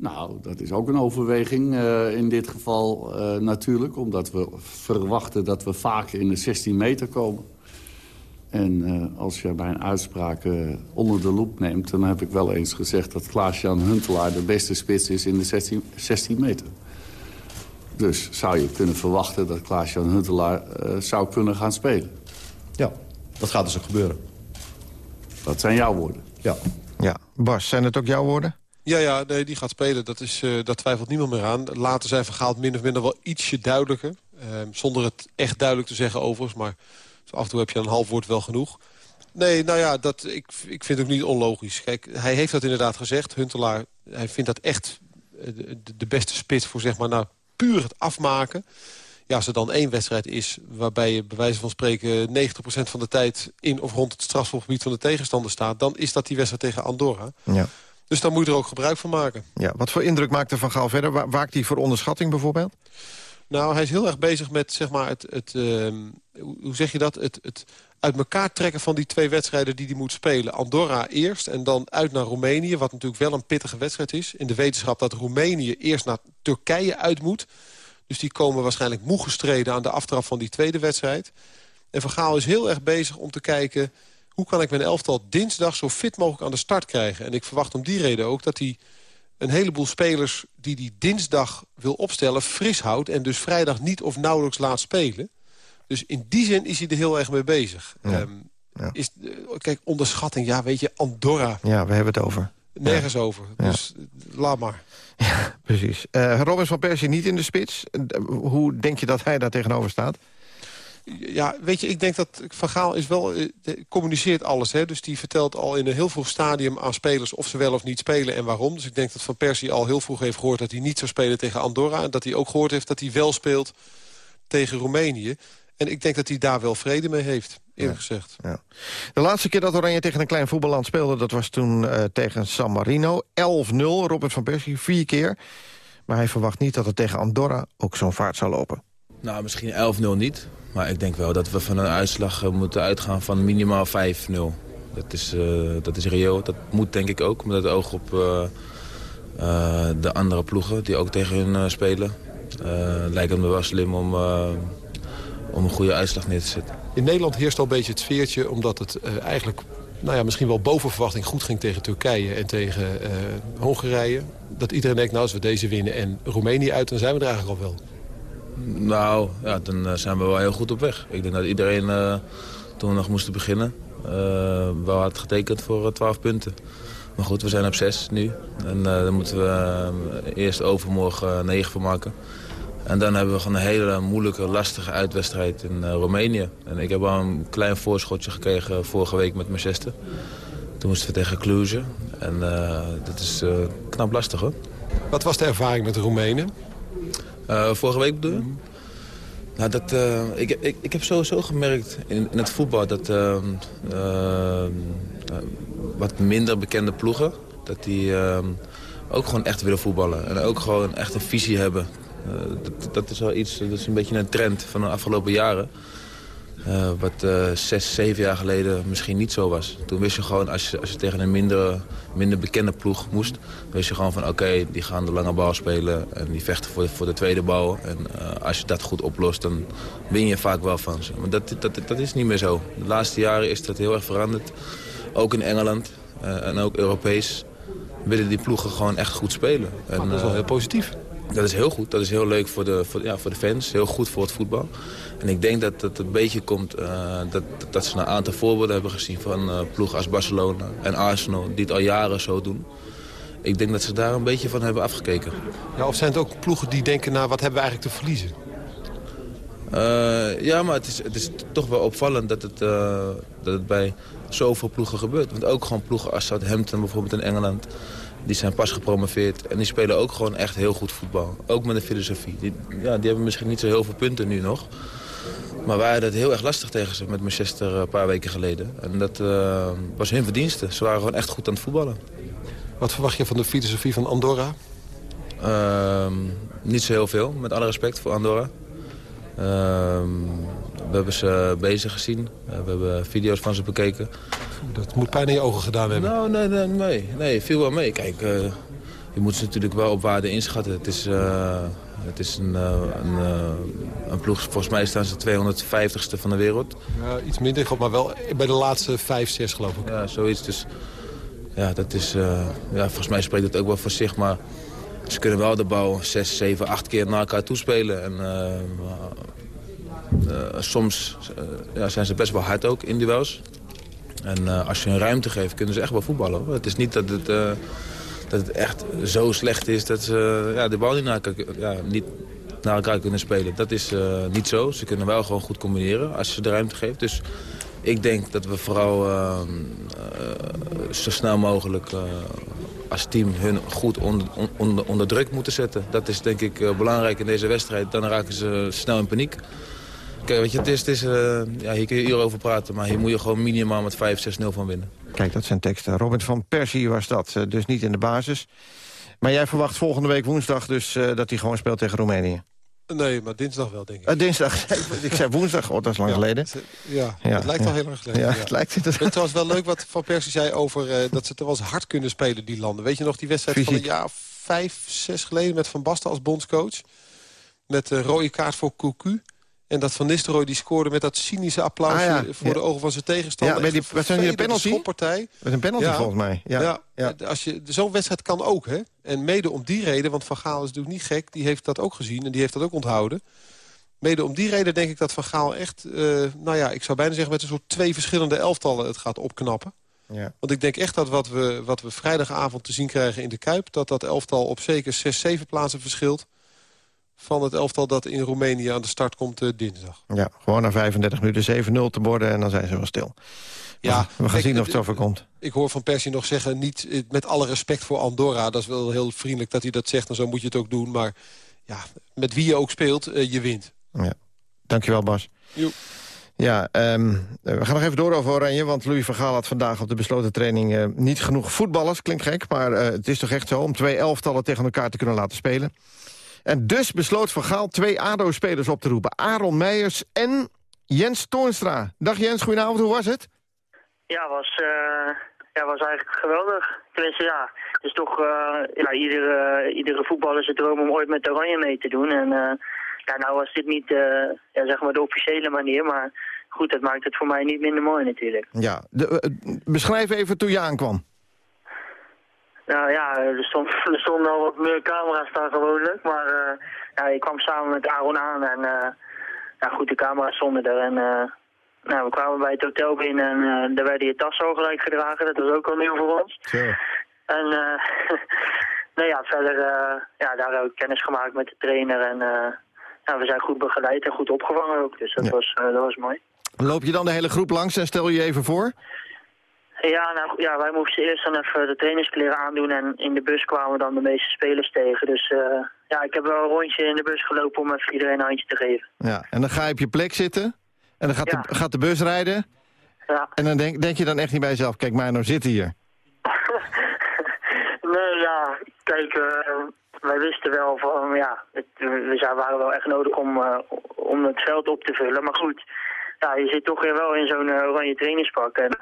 Nou, dat is ook een overweging uh, in dit geval uh, natuurlijk. Omdat we verwachten dat we vaak in de 16 meter komen. En uh, als je bij een uitspraak onder de loep neemt... dan heb ik wel eens gezegd dat Klaas-Jan Huntelaar de beste spits is in de 16, 16 meter. Dus zou je kunnen verwachten dat Klaas-Jan Huntelaar zou kunnen gaan spelen. Ja, dat gaat dus ook gebeuren. Dat zijn jouw woorden. Ja. ja. Bas, zijn het ook jouw woorden? Ja, ja nee, die gaat spelen. Dat, is, uh, dat twijfelt niemand meer aan. Later zijn verhaald min of minder wel ietsje duidelijker. Uh, zonder het echt duidelijk te zeggen overigens. Maar af en toe heb je een half woord wel genoeg. Nee, nou ja, dat, ik, ik vind het ook niet onlogisch. Kijk, hij heeft dat inderdaad gezegd. Huntelaar, hij vindt dat echt eh, de, de beste spits voor zeg maar nou puur het afmaken. Ja, als er dan één wedstrijd is waarbij je bij wijze van spreken 90% van de tijd in of rond het strafschopgebied van de tegenstander staat, dan is dat die wedstrijd tegen Andorra. Ja. Dus daar moet je er ook gebruik van maken. Ja, wat voor indruk maakt er Van Gaal verder? Waakt hij voor onderschatting bijvoorbeeld? Nou, hij is heel erg bezig met, zeg maar, het, het uh, hoe zeg je dat? Het, het uit elkaar trekken van die twee wedstrijden die hij moet spelen. Andorra eerst en dan uit naar Roemenië, wat natuurlijk wel een pittige wedstrijd is. In de wetenschap dat Roemenië eerst naar Turkije uit moet. Dus die komen waarschijnlijk moe gestreden aan de aftrap van die tweede wedstrijd. En Van Gaal is heel erg bezig om te kijken hoe kan ik mijn elftal dinsdag zo fit mogelijk aan de start krijgen? En ik verwacht om die reden ook dat hij een heleboel spelers die hij dinsdag wil opstellen fris houdt... en dus vrijdag niet of nauwelijks laat spelen. Dus in die zin is hij er heel erg mee bezig. Ja. Um, ja. Is, uh, kijk, onderschatting, ja, weet je, Andorra. Ja, we hebben het over. Nergens ja. over, dus laat maar. Ja, precies. Uh, van Persie niet in de spits. Uh, hoe denk je dat hij daar tegenover staat? Ja, weet je, ik denk dat Van Gaal is wel, eh, communiceert alles. Hè? Dus die vertelt al in een heel vroeg stadium aan spelers of ze wel of niet spelen en waarom. Dus ik denk dat Van Persie al heel vroeg heeft gehoord dat hij niet zou spelen tegen Andorra. En dat hij ook gehoord heeft dat hij wel speelt tegen Roemenië. En ik denk dat hij daar wel vrede mee heeft, eerlijk ja, gezegd. Ja. De laatste keer dat Oranje tegen een klein voetballand speelde... dat was toen uh, tegen San Marino. 11-0, Robert van Persie, vier keer. Maar hij verwacht niet dat het tegen Andorra ook zo'n vaart zou lopen. Nou, misschien 11-0 niet. Maar ik denk wel dat we van een uitslag moeten uitgaan van minimaal 5-0. Dat is, dat is reëel. Dat moet denk ik ook, met het oog op de andere ploegen die ook tegen hun spelen. lijkt het me wel slim om, om een goede uitslag neer te zetten. In Nederland heerst al een beetje het sfeertje... omdat het eigenlijk nou ja, misschien wel boven verwachting goed ging tegen Turkije en tegen Hongarije. Dat iedereen denkt, nou als we deze winnen en Roemenië uit... dan zijn we er eigenlijk al wel. Nou, ja, dan eh, zijn we wel heel goed op weg. Ik denk dat iedereen, uh, toen we nog moesten beginnen, uh, wel had getekend voor 12 punten. Maar goed, we zijn op 6 nu. En daar moeten we eerst overmorgen 9 van maken. En dan hebben we gewoon een hele moeilijke, lastige uitwedstrijd in Roemenië. En ik heb al een klein voorschotje gekregen vorige week met Manchester. Toen moesten we tegen Cluj. En dat is knap lastig hoor. Wat was de ervaring met de Roemenen? Uh, vorige week bedoel je? Nou, dat, uh, ik, ik, ik heb sowieso gemerkt in, in het voetbal dat uh, wat minder bekende ploegen... dat die ook gewoon echt willen voetballen. En ook gewoon echt een visie hebben. dat, dat is wel iets, dat is een beetje een trend van de afgelopen jaren. Uh, wat uh, zes, zeven jaar geleden misschien niet zo was. Toen wist je gewoon, als je, als je tegen een minder, minder bekende ploeg moest... wist je gewoon van, oké, die gaan de lange bal spelen... en die vechten voor de, voor de tweede bal. En uh, als je dat goed oplost, dan win je vaak wel van ze. Maar dat, dat, dat is niet meer zo. De laatste jaren is dat heel erg veranderd. Ook in Engeland en ook Europees willen die ploegen gewoon echt goed spelen. En, dat is wel heel positief. Dat is heel goed. Dat is heel leuk voor de, voor, ja, voor de fans. Heel goed voor het voetbal. En ik denk dat het een beetje komt uh, dat, dat ze een aantal voorbeelden hebben gezien van uh, ploegen als Barcelona en Arsenal. Die het al jaren zo doen. Ik denk dat ze daar een beetje van hebben afgekeken. Ja, of zijn het ook ploegen die denken, nou wat hebben we eigenlijk te verliezen? Uh, ja, maar het is, het is toch wel opvallend dat het, dat het bij zoveel ploegen gebeurt. Want ook gewoon ploegen als Southampton bijvoorbeeld in Engeland... Die zijn pas gepromoveerd en die spelen ook gewoon echt heel goed voetbal. Ook met een filosofie. Die, ja, die hebben misschien niet zo heel veel punten nu nog. Maar wij hadden het heel erg lastig tegen ze met Manchester een paar weken geleden. En dat uh, was hun verdienste. Ze waren gewoon echt goed aan het voetballen. Wat verwacht je van de filosofie van Andorra? Uh, niet zo heel veel, met alle respect voor Andorra. Uh, we hebben ze bezig gezien. we hebben video's van ze bekeken. Dat moet pijn in je ogen gedaan hebben. Nou, nee, nee, nee. nee viel wel mee. Kijk, uh, je moet ze natuurlijk wel op waarde inschatten. Het is, uh, het is een, uh, een, een, ploeg, volgens mij staan ze 250ste van de wereld. Ja, iets minder, maar wel bij de laatste 5, 6 geloof ik. Ja, zoiets. Dus ja, dat is, ja, volgens mij spreekt het ook wel voor zich, maar ze kunnen wel de bal 6, 7, 8 keer naar elkaar toespelen. En soms ja, zijn ze best wel hard ook in duels. En uh, als je een ruimte geeft, kunnen ze echt wel voetballen. Het is niet dat het, uh, dat het echt zo slecht is dat ze ja, de bal niet naar, elkaar, ja, niet naar elkaar kunnen spelen. Dat is niet zo. Ze kunnen wel gewoon goed combineren als je de ruimte geeft. Dus ik denk dat we vooral zo snel mogelijk als team hun goed onder, onder, onder, druk moeten zetten. Dat is denk ik belangrijk in deze wedstrijd. Dan raken ze snel in paniek. Kijk, weet je, het is, het is, uh, ja, hier kun je uren over praten, maar hier moet je gewoon minimaal met 5-6-0 van winnen. Kijk, dat zijn teksten. Robin van Persie was dat, uh, dus niet in de basis. Maar jij verwacht volgende week woensdag dus uh, dat hij gewoon speelt tegen Roemenië? Nee, maar dinsdag wel, denk ik. dinsdag, *laughs* ik zei woensdag, oh, dat is lang ja, geleden. Het, ja, ja, het lijkt ja. al heel lang geleden. Ja, Het lijkt het. Het was wel leuk wat Van Persie zei over dat ze er wel eens hard kunnen spelen, die landen. Weet je nog die wedstrijd Fysiek. van een jaar vijf, zes geleden met Van Basten als bondscoach? Met een rode kaart voor Cocu. En dat Van Nistelrooy die scoorde met dat cynische applaus ah, ja. voor ja. de ogen van zijn tegenstander. Ja, met die, wat zijn die penalty? Schoppartij. Met een penalty ja. volgens mij. Ja. Ja. Als je Zo'n wedstrijd kan ook. Hè? En mede om die reden, want Van Gaal is natuurlijk niet gek. Die heeft dat ook gezien en die heeft dat ook onthouden. Mede om die reden denk ik dat Van Gaal echt... Uh, nou ja, ik zou bijna zeggen met een soort twee verschillende elftallen het gaat opknappen. Ja. Want ik denk echt dat wat we, wat we vrijdagavond te zien krijgen in de Kuip... dat dat elftal op zeker 6, 7 plaatsen verschilt van het elftal dat in Roemenië aan de start komt uh, dinsdag. Ja, gewoon na 35 minuten 7-0 te worden en dan zijn ze wel stil. Ja, we gaan zien of het zover komt. Ik hoor Van Persie nog zeggen, niet eh, met alle respect voor Andorra... dat is wel heel vriendelijk dat hij dat zegt en zo moet je het ook doen. Maar ja, met wie je ook speelt, uh, je wint. Ja. Dankjewel Bas. Ja, um, we gaan nog even door over Oranje, want Louis van Gaal had vandaag op de besloten training uh, niet genoeg voetballers. Klinkt gek, maar uh, het is toch echt zo om twee elftallen tegen elkaar te kunnen laten spelen. En dus besloot Van Gaal twee ADO-spelers op te roepen. Aaron Meijers en Jens Toornstra. Dag Jens, goedenavond, hoe was het? Ja, was, uh, ja, was eigenlijk geweldig. Tenminste, ja, het is toch uh, ja, iedere, iedere voetballer zijn droom om ooit met Oranje mee te doen. En uh, ja, nou was dit niet ja, zeg maar de officiële manier, maar goed, dat maakt het voor mij niet minder mooi natuurlijk. Ja, de, beschrijf even toen je aankwam. Nou ja, er, stond, *laughs* er stonden al wat meer camera's daar gewoonlijk, maar ja, ik kwam samen met Aaron aan en ja, goed, de camera's stonden er en nou, we kwamen bij het hotel binnen en uh, daar werden je tassen al gelijk gedragen. Dat was ook al nieuw voor ons. En uh, *laughs* nou ja, verder uh, ja, daar ook kennis gemaakt met de trainer. En ja, we zijn goed begeleid en goed opgevangen ook. Dus dat, was, dat was mooi. Loop je dan de hele groep langs en stel je je even voor? Ja, nou, ja, wij moesten eerst dan even de trainingskleren aandoen en in de bus kwamen dan de meeste spelers tegen. Dus ja, ik heb wel een rondje in de bus gelopen om even iedereen een handje te geven. Ja, en dan ga je op je plek zitten? En dan gaat, de, gaat de bus rijden. Ja. En dan denk, denk je dan echt niet bij jezelf, kijk maar, nou zitten hier. *laughs* nee, ja, kijk, uh, wij wisten wel van, ja, het, we waren wel echt nodig om, uh, om het veld op te vullen. Maar goed, ja, je zit toch weer wel in zo'n oranje trainingspak. En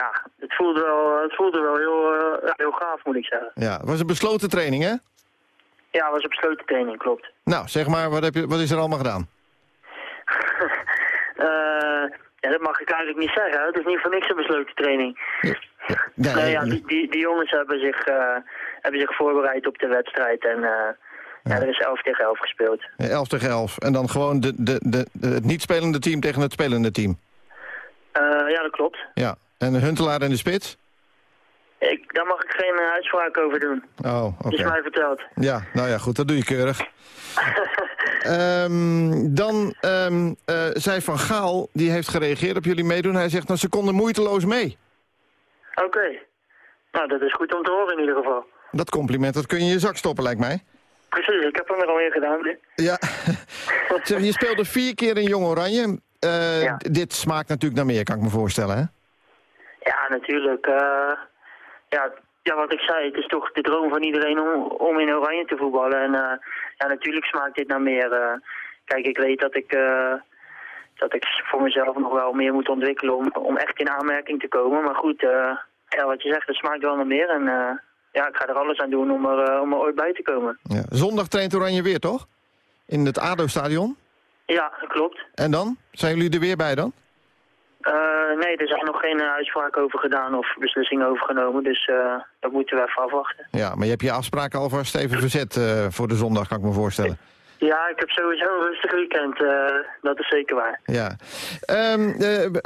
ja, het voelde wel, het voelde wel heel, heel gaaf, moet ik zeggen. Ja, was een besloten training, hè? Ja, het was een besloten training, klopt. Nou, zeg maar, wat, heb je, wat is er allemaal gedaan? uh, *laughs* ja, dat mag ik eigenlijk niet zeggen. Het is niet voor niks een besloten training. Ja, nee, ja, die, die, die, jongens hebben zich, uh, hebben zich voorbereid op de wedstrijd. En uh, ja. er is 11 tegen 11 gespeeld. 11 tegen 11. En dan gewoon de, de, de, het niet spelende team tegen het spelende team? ja, dat klopt. Ja. En de Huntelaar in de spits? Ik, daar mag ik geen uitspraak over doen. Oh, oké. Okay. is mij verteld. Ja, nou ja, goed, dat doe je keurig. um, *laughs* dan um, uh, zei Van Gaal, die heeft gereageerd op jullie meedoen. Hij zegt, nou, ze konden moeiteloos mee. Oké. Okay. Nou, dat is goed om te horen in ieder geval. Dat compliment, dat kun je in je zak stoppen, lijkt mij. Precies, ik heb hem er alweer gedaan. Ja. *laughs* zeg, je speelde vier keer in Jong Oranje. Uh, ja. Dit smaakt natuurlijk naar meer, kan ik me voorstellen, hè? Ja, natuurlijk. Uh, ja, ja, wat ik zei, het is toch de droom van iedereen om, om in Oranje te voetballen. En uh, ja, natuurlijk smaakt dit naar meer. Uh, kijk, ik weet dat ik, uh, dat ik voor mezelf nog wel meer moet ontwikkelen om, om echt in aanmerking te komen. Maar goed, ja, wat je zegt, het smaakt wel naar meer. En ja, ik ga er alles aan doen om er, om er ooit bij te komen. Ja. Zondag traint Oranje weer, toch? In het ADO-stadion? Ja, klopt. En dan? Zijn jullie er weer bij dan? Uh, nee, er zijn nog geen uh, uitspraak over gedaan of beslissingen over genomen. Dus uh, dat moeten we even afwachten. Ja, maar je hebt je afspraken alvast even verzet voor de zondag, kan ik me voorstellen. Ja, ik heb sowieso een rustig weekend. dat is zeker waar. Ja. Um,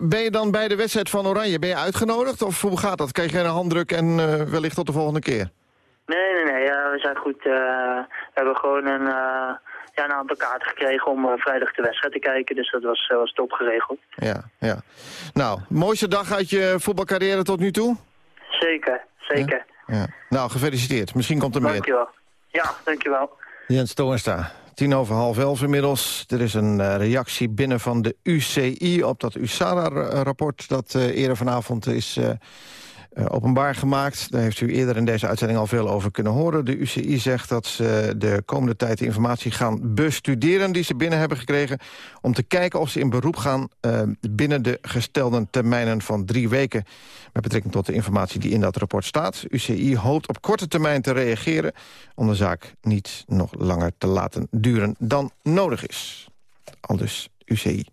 ben je dan bij de wedstrijd van Oranje ben je uitgenodigd? Of hoe gaat dat? Krijg je een handdruk en wellicht tot de volgende keer? Nee, nee, nee. we zijn goed. we hebben gewoon een ja, een aantal kaarten gekregen om uh, vrijdag de wedstrijd te kijken. Dus dat was, uh, was top geregeld. Ja, ja. Nou, mooiste dag uit je voetbalcarrière tot nu toe? Zeker, zeker. Ja? ja. Nou, gefeliciteerd. Misschien komt er meer. Dankjewel. Ja, dankjewel. Jens Toornstra, tien over half elf inmiddels. Er is een uh, reactie binnen van de UCI op dat USADA-rapport... dat eerder vanavond is uh, openbaar gemaakt. Daar heeft u eerder in deze uitzending al veel over kunnen horen. De UCI zegt dat ze de komende tijd de informatie gaan bestuderen... die ze binnen hebben gekregen... om te kijken of ze in beroep gaan uh, binnen de gestelde termijnen van drie weken... met betrekking tot de informatie die in dat rapport staat. UCI hoopt op korte termijn te reageren... om de zaak niet nog langer te laten duren dan nodig is. Aldus UCI.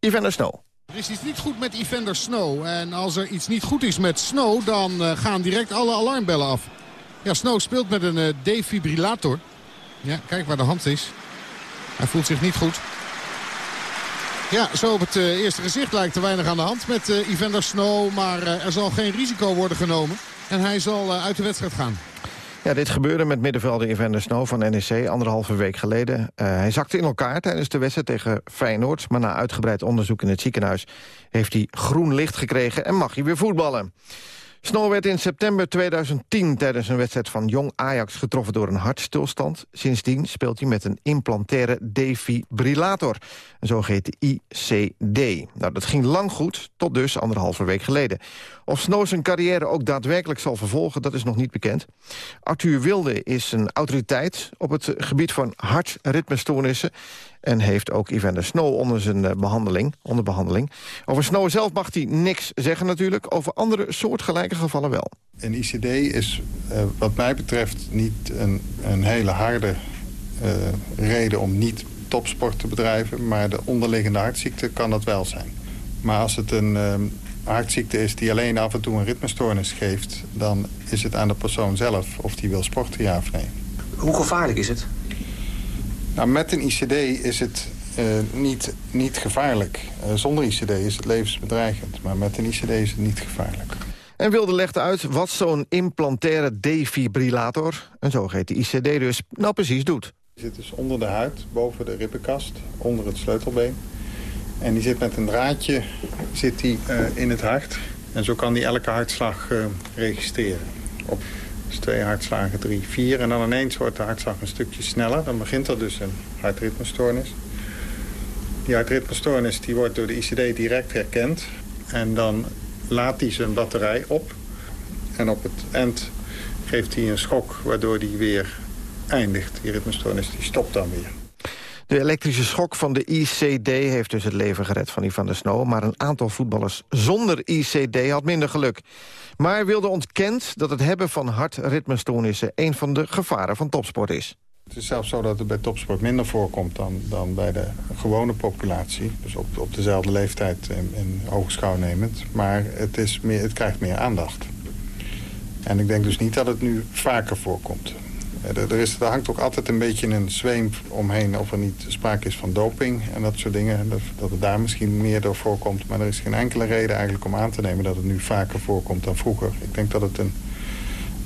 Evander Snow. Er is iets niet goed met Evander Snow. En als er iets niet goed is met Snow, dan uh, gaan direct alle alarmbellen af. Ja, Snow speelt met een uh, defibrillator. Ja, kijk waar de hand is. Hij voelt zich niet goed. Ja, zo op het uh, eerste gezicht lijkt er weinig aan de hand met Evander Snow. Maar er zal geen risico worden genomen. En hij zal uit de wedstrijd gaan. Ja, dit gebeurde met middenvelder Evander Snow van NEC anderhalve week geleden. Uh, hij zakte in elkaar tijdens de wedstrijd tegen Feyenoord... maar na uitgebreid onderzoek in het ziekenhuis heeft hij groen licht gekregen... en mag hij weer voetballen. Snow werd in september 2010 tijdens een wedstrijd van Jong Ajax getroffen door een hartstilstand. Sindsdien speelt hij met een implantaire defibrillator, een zogeheten ICD. Nou, dat ging lang goed, tot dus anderhalve week geleden. Of Snow zijn carrière ook daadwerkelijk zal vervolgen, dat is nog niet bekend. Arthur Wilde is een autoriteit op het gebied van hartritmestoornissen. En heeft ook Evander Snow onder zijn eh, behandeling, onder behandeling. Over Snow zelf mag hij niks zeggen natuurlijk. Over andere soortgelijke gevallen wel. Een ICD is uh, wat mij betreft niet een, een hele harde uh, reden om niet topsport te bedrijven. Maar de onderliggende hartziekte kan dat wel zijn. Maar als het een uh, hartziekte is die alleen af en toe een ritmestoornis geeft... dan is het aan de persoon zelf of die wil sporten, ja of nee. Hoe gevaarlijk is het? Nou, met een ICD is het uh, niet, niet gevaarlijk. Uh, zonder ICD is het levensbedreigend. Maar met een ICD is het niet gevaarlijk. En Wilde legde uit wat zo'n implantaire defibrillator... een zogeheten ICD dus, nou precies doet. Die zit dus onder de huid, boven de ribbenkast, onder het sleutelbeen. En die zit met een draadje zit die, uh, in het hart. En zo kan die elke hartslag registreren. Op dus twee hartslagen, drie, vier. En dan ineens wordt de hartslag een stukje sneller. Dan begint er dus een hartritmestoornis. Die hartritmestoornis die wordt door de ICD direct herkend. En dan laat hij zijn batterij op. En op het eind geeft hij een schok waardoor die weer eindigt. Die ritmestoornis die stopt dan weer. De elektrische schok van de ICD heeft dus het leven gered van Ivan de Snow. Maar een aantal voetballers zonder ICD had minder geluk. Maar wilde ontkend dat het hebben van hartritmestoornissen... een van de gevaren van topsport is. Het is zelfs zo dat het bij topsport minder voorkomt dan, dan bij de gewone populatie. Dus op, op dezelfde leeftijd in, in. Maar het, is meer, het krijgt meer aandacht. En ik denk dus niet dat het nu vaker voorkomt. Er, is, er hangt ook altijd een beetje een zweem omheen of er niet sprake is van doping en dat soort dingen. Dat, dat het daar misschien meer door voorkomt. Maar er is geen enkele reden eigenlijk om aan te nemen dat het nu vaker voorkomt dan vroeger. Ik denk dat het een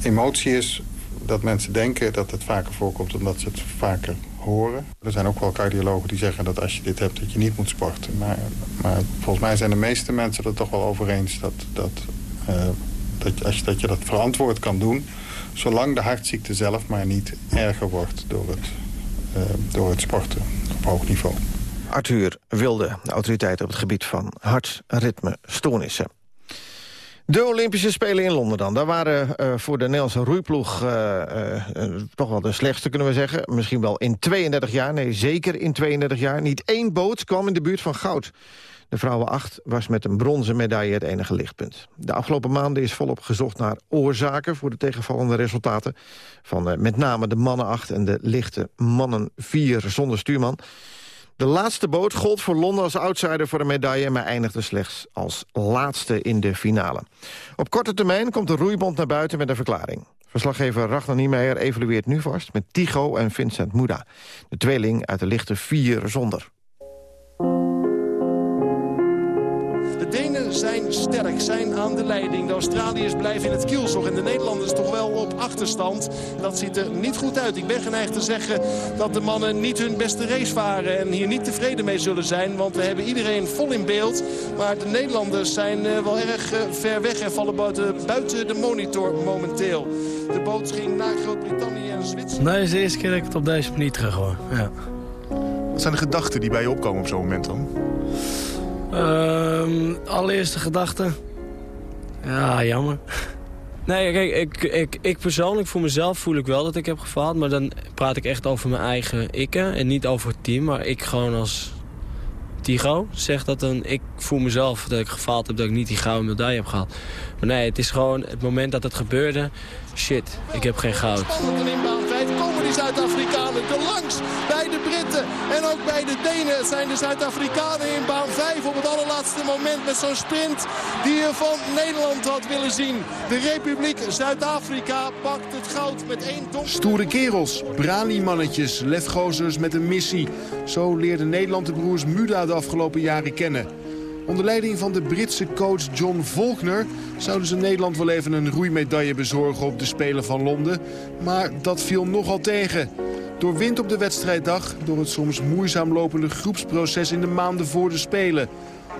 emotie is dat mensen denken dat het vaker voorkomt omdat ze het vaker horen. Er zijn ook wel cardiologen die zeggen dat als je dit hebt dat je niet moet sporten. Maar, maar volgens mij zijn de meeste mensen er toch wel over eens dat, dat, uh, dat, als je, dat je dat verantwoord kan doen Zolang de hartziekte zelf maar niet erger wordt door het, uh, door het sporten op hoog niveau. Arthur Wilde, de autoriteit op het gebied van hartritmestoornissen. De Olympische Spelen in Londen dan. Daar waren uh, voor de Nederlandse roeiploeg uh, uh, toch wel de slechtste, kunnen we zeggen. Misschien wel in 32 jaar, nee, zeker in 32 jaar. Niet één boot kwam in de buurt van goud. De vrouwen 8 was met een bronzen medaille het enige lichtpunt. De afgelopen maanden is volop gezocht naar oorzaken... voor de tegenvallende resultaten van uh, met name de mannen 8 en de lichte mannen 4 zonder stuurman. De laatste boot gold voor Londen als outsider voor een medaille... maar eindigde slechts als laatste in de finale. Op korte termijn komt de roeibond naar buiten met een verklaring. Verslaggever Ragnar Niemeyer evalueert nu vast met Tigo en Vincent Moeda. De tweeling uit de lichte 4 zonder. Sterk, zijn aan de leiding. De Australiërs blijven in het kielzog en de Nederlanders toch wel op achterstand. Dat ziet er niet goed uit. Ik ben geneigd te zeggen dat de mannen niet hun beste race varen en hier niet tevreden mee zullen zijn. Want we hebben iedereen vol in beeld. Maar de Nederlanders zijn uh, wel erg uh, ver weg en vallen buiten, buiten de monitor momenteel. De boot ging naar Groot-Brittannië en Zwitserland. Nee, is de eerste keer dat ik het op deze manier terug hoor. Ja. Wat zijn de gedachten die bij je opkomen op zo'n moment dan? Uh, allereerste gedachte. Ja, jammer. *laughs* Nee, kijk, ik, ik, ik persoonlijk voor mezelf voel ik wel dat ik heb gefaald. Maar dan praat ik echt over mijn eigen ikken en niet over het team. Maar ik gewoon als Tigo zeg dat dan... Ik voel mezelf dat ik gefaald heb dat ik niet die gouden medaille heb gehad. Maar nee, het is gewoon het moment dat het gebeurde. Shit, ik heb geen goud. Spannend in baan 5 komen die Zuid-Afrikanen er langs bij de Britten en ook bij de Denen. Zijn de Zuid-Afrikanen in baan 5 op het allerlaatste moment met zo'n sprint die je van Nederland had willen zien. De Republiek Zuid-Afrika pakt het goud met één donker... Stoere kerels, brani-mannetjes, lefgozers met een missie. Zo leerden Nederland de broers Muda de afgelopen jaren kennen. Onder leiding van de Britse coach John Volkner zouden ze Nederland wel even een roeimedaille bezorgen op de Spelen van Londen. Maar dat viel nogal tegen. Door wind op de wedstrijddag, door het soms moeizaam lopende groepsproces in de maanden voor de Spelen.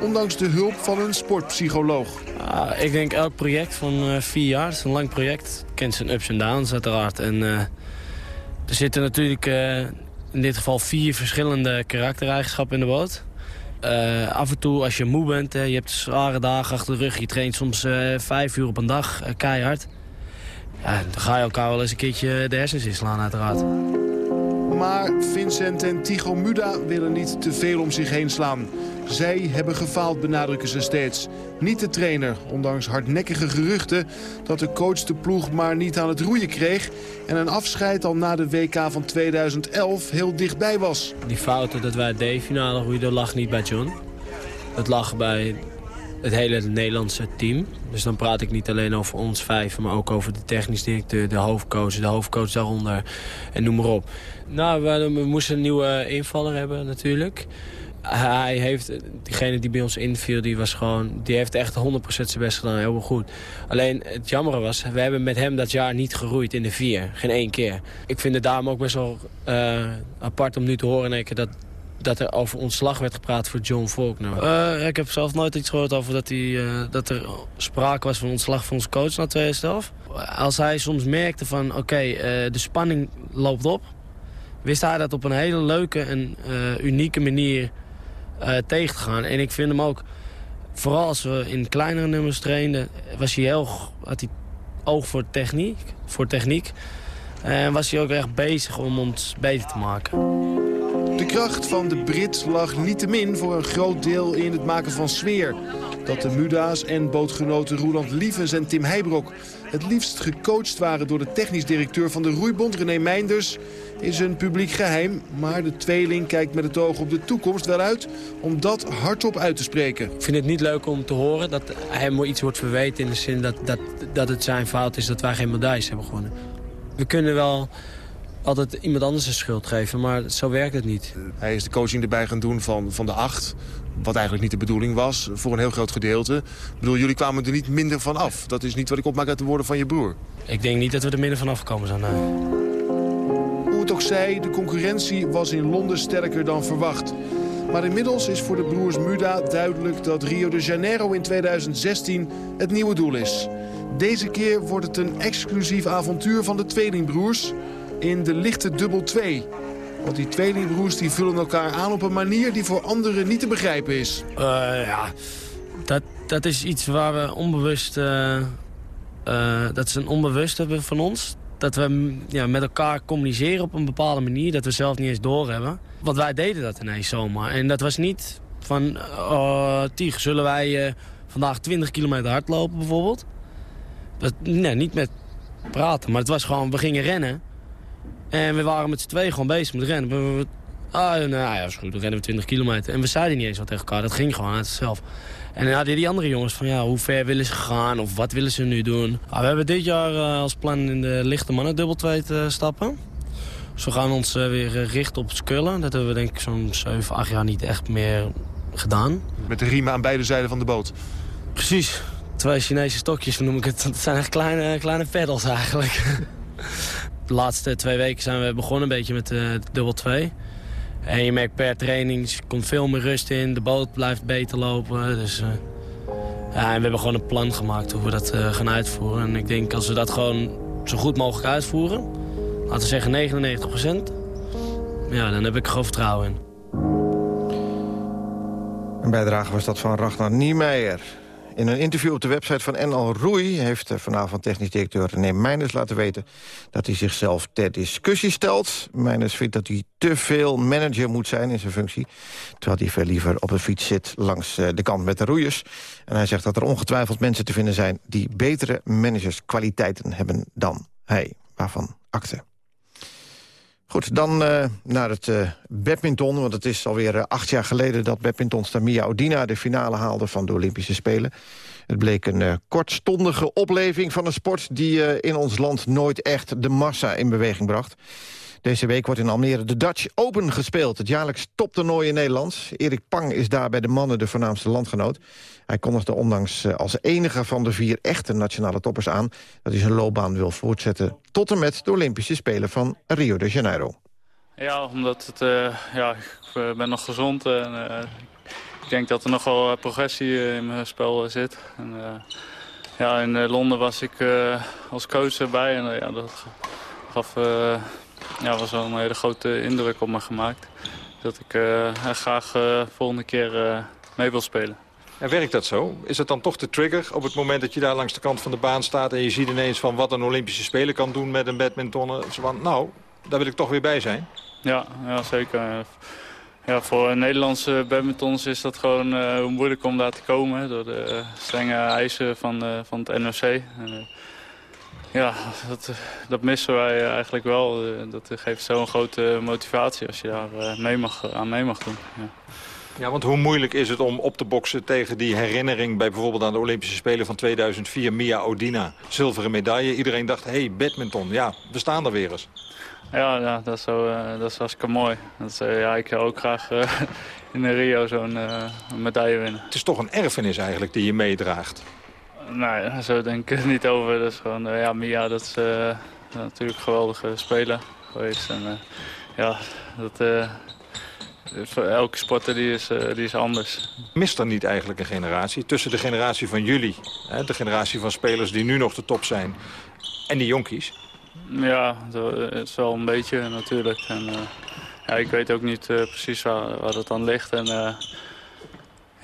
Ondanks de hulp van een sportpsycholoog. Uh, ik denk elk project van uh, vier jaar, is een lang project, kent zijn ups en downs uiteraard. En uh, er zitten natuurlijk in dit geval vier verschillende karaktereigenschappen in de boot. Uh, af en toe als je moe bent, je hebt zware dagen achter de rug. Je traint soms uh, vijf uur op een dag, uh, keihard. Ja, dan ga je elkaar wel eens een keertje de hersens inslaan uiteraard. Maar Vincent en Tigo Muda willen niet te veel om zich heen slaan. Zij hebben gefaald, benadrukken ze steeds. Niet de trainer, ondanks hardnekkige geruchten... dat de coach de ploeg maar niet aan het roeien kreeg... en een afscheid al na de WK van 2011 heel dichtbij was. Die fouten dat wij de D-finale roeiden lag niet bij John. Het lag bij het hele Nederlandse team. Dus dan praat ik niet alleen over ons vijf, maar ook over de technisch directeur, de hoofdcoach, de hoofdcoach daaronder en noem maar op. Nou, we, we moesten een nieuwe invaller hebben natuurlijk. Hij heeft, diegene die bij ons inviel, die was gewoon, die heeft echt 100% zijn best gedaan, heel goed. Alleen het jammere was, we hebben met hem dat jaar niet geroeid in de vier, geen één keer. Ik vind het daarom ook best wel uh, apart om nu te horen in dat dat er over ontslag werd gepraat voor John Faulkner. Uh, ik heb zelf nooit iets gehoord over dat, hij, uh, dat er sprake was van ontslag van onze coach na 2011. Als hij soms merkte van oké, de spanning loopt op... wist hij dat op een hele leuke en unieke manier tegen te gaan. En ik vind hem ook, vooral als we in kleinere nummers trainden... Was hij heel, had hij oog voor techniek. Voor techniek. En was hij ook echt bezig om ons beter te maken. De kracht van de Brit lag niettemin voor een groot deel in het maken van sfeer. Dat de Muda's en bootgenoten Roland Lievens en Tim Heijbrok... het liefst gecoacht waren door de technisch directeur van de Roeibond, René Meinders... is een publiek geheim, maar de tweeling kijkt met het oog op de toekomst wel uit... om dat hardop uit te spreken. Ik vind het niet leuk om te horen dat hem iets wordt verweten... in de zin dat, dat, dat het zijn fout is dat wij geen medailles hebben gewonnen. We kunnen wel altijd iemand anders de schuld geven. Maar zo werkt het niet. Hij is de coaching erbij gaan doen van, van de acht. Wat eigenlijk niet de bedoeling was, voor een heel groot gedeelte. Ik bedoel, jullie kwamen er niet minder van af. Dat is niet wat ik opmaak uit de woorden van je broer. Ik denk niet dat we er minder van afkomen zijn, nee. Hoe het ook zij, de concurrentie was in Londen sterker dan verwacht. Maar inmiddels is voor de broers Muda duidelijk dat Rio de Janeiro in 2016 het nieuwe doel is. Deze keer wordt het een exclusief avontuur van de tweelingbroers in de lichte dubbel 2. Want die tweelingbroers die vullen elkaar aan op een manier die voor anderen niet te begrijpen is. Uh, ja, dat, dat is iets waar we onbewust... Uh, uh, dat is een onbewuste van ons. Dat we ja, met elkaar communiceren op een bepaalde manier. Dat we zelf niet eens doorhebben. Want wij deden dat ineens zomaar. En dat was niet van... Uh, Tig, zullen wij vandaag 20 kilometer hardlopen bijvoorbeeld? Nee, niet met praten. Maar het was gewoon, we gingen rennen. En we waren met z'n tweeën gewoon bezig met rennen. Ah, nou ja, is goed, dan rennen we 20 kilometer. En we zeiden niet eens wat tegen elkaar, dat ging gewoon uit zichzelf. En dan hadden die andere jongens van, ja, hoe ver willen ze gaan of wat willen ze nu doen? Ah, we hebben dit jaar uh, als plan in de lichte mannen dubbel 2 te stappen. Dus we gaan ons uh, weer richten op skullen. Dat hebben we denk ik zo'n 7, 8 jaar niet echt meer gedaan. Met de riemen aan beide zijden van de boot? Precies. Twee Chinese stokjes noem ik het. Dat zijn echt kleine, kleine peddels eigenlijk. *laughs* de laatste twee weken zijn we begonnen een beetje met uh, dubbel 2. En je merkt per training, er komt veel meer rust in. De boot blijft beter lopen. Dus, uh, ja, en we hebben gewoon een plan gemaakt hoe we dat uh, gaan uitvoeren. En ik denk als we dat gewoon zo goed mogelijk uitvoeren... laten we zeggen 99 procent... ja, dan heb ik er gewoon vertrouwen in. Een bijdrage was dat van Ragnar Niemeyer. In een interview op de website van NL Roei... heeft vanavond technisch directeur René Meijners laten weten... dat hij zichzelf ter discussie stelt. Meijners vindt dat hij te veel manager moet zijn in zijn functie... terwijl hij veel liever op een fiets zit langs eh, de kant met de roeiers. En hij zegt dat er ongetwijfeld mensen te vinden zijn... die betere managerskwaliteiten hebben dan hij. Waarvan akte. Goed, dan uh, naar het uh, badminton. Want het is alweer uh, acht jaar geleden dat badmintonster Mia Odina... de finale haalde van de Olympische Spelen. Het bleek een kortstondige opleving van een sport... die in ons land nooit echt de massa in beweging bracht. Deze week wordt in Almere de Dutch Open gespeeld. Het jaarlijks toptoernooi in Nederland. Erik Pang is daar bij de mannen de voornaamste landgenoot. Hij kondigde ondanks als enige van de vier echte nationale toppers aan... dat hij zijn loopbaan wil voortzetten tot en met de Olympische Spelen van Rio de Janeiro. Ja, omdat het, uh, ja, ik ben nog gezond en ik denk dat er nog wel progressie in mijn spel zit. En, ja, in Londen was ik als coach erbij en ja, dat gaf, ja, was wel een hele grote indruk op me gemaakt. Dat ik graag de volgende keer mee wil spelen. En werkt dat zo? Is het dan toch de trigger op het moment dat je daar langs de kant van de baan staat... en je ziet ineens van wat een Olympische Speler kan doen met een badmintonnen? Van, nou, daar wil ik toch weer bij zijn. Ja, ja zeker. Ja, voor Nederlandse badmintons is dat gewoon uh, moeilijk om daar te komen. Door de strenge eisen van, uh, van het NOC. En, ja, dat, dat missen wij eigenlijk wel. Dat geeft zo'n grote motivatie als je daar mee mag, aan mee mag doen. Ja. Ja, want hoe moeilijk is het om op te boksen tegen die herinnering... bij bijvoorbeeld aan de Olympische Spelen van 2004, Mia Odina. Zilveren medaille. Iedereen dacht, hé, hey, badminton, ja, we staan er weer eens. Ja, ja dat, is zo, uh, dat is hartstikke mooi. Dat is, uh, ja, ik wil ook graag uh, *laughs* in Rio zo'n medaille winnen. Het is toch een erfenis eigenlijk die je meedraagt? Nee, zo denk ik *laughs* niet over. Dat is gewoon, ja, Mia, dat is natuurlijk een geweldige speler geweest. En ja, dat elke sporter die is, uh, die is anders. Mist er niet eigenlijk een generatie tussen de generatie van jullie... Hè, de generatie van spelers die nu nog de top zijn... en die jonkies? Ja, dat is wel een beetje natuurlijk. En, uh, ja, ik weet ook niet uh, precies waar, waar dat dan ligt. En,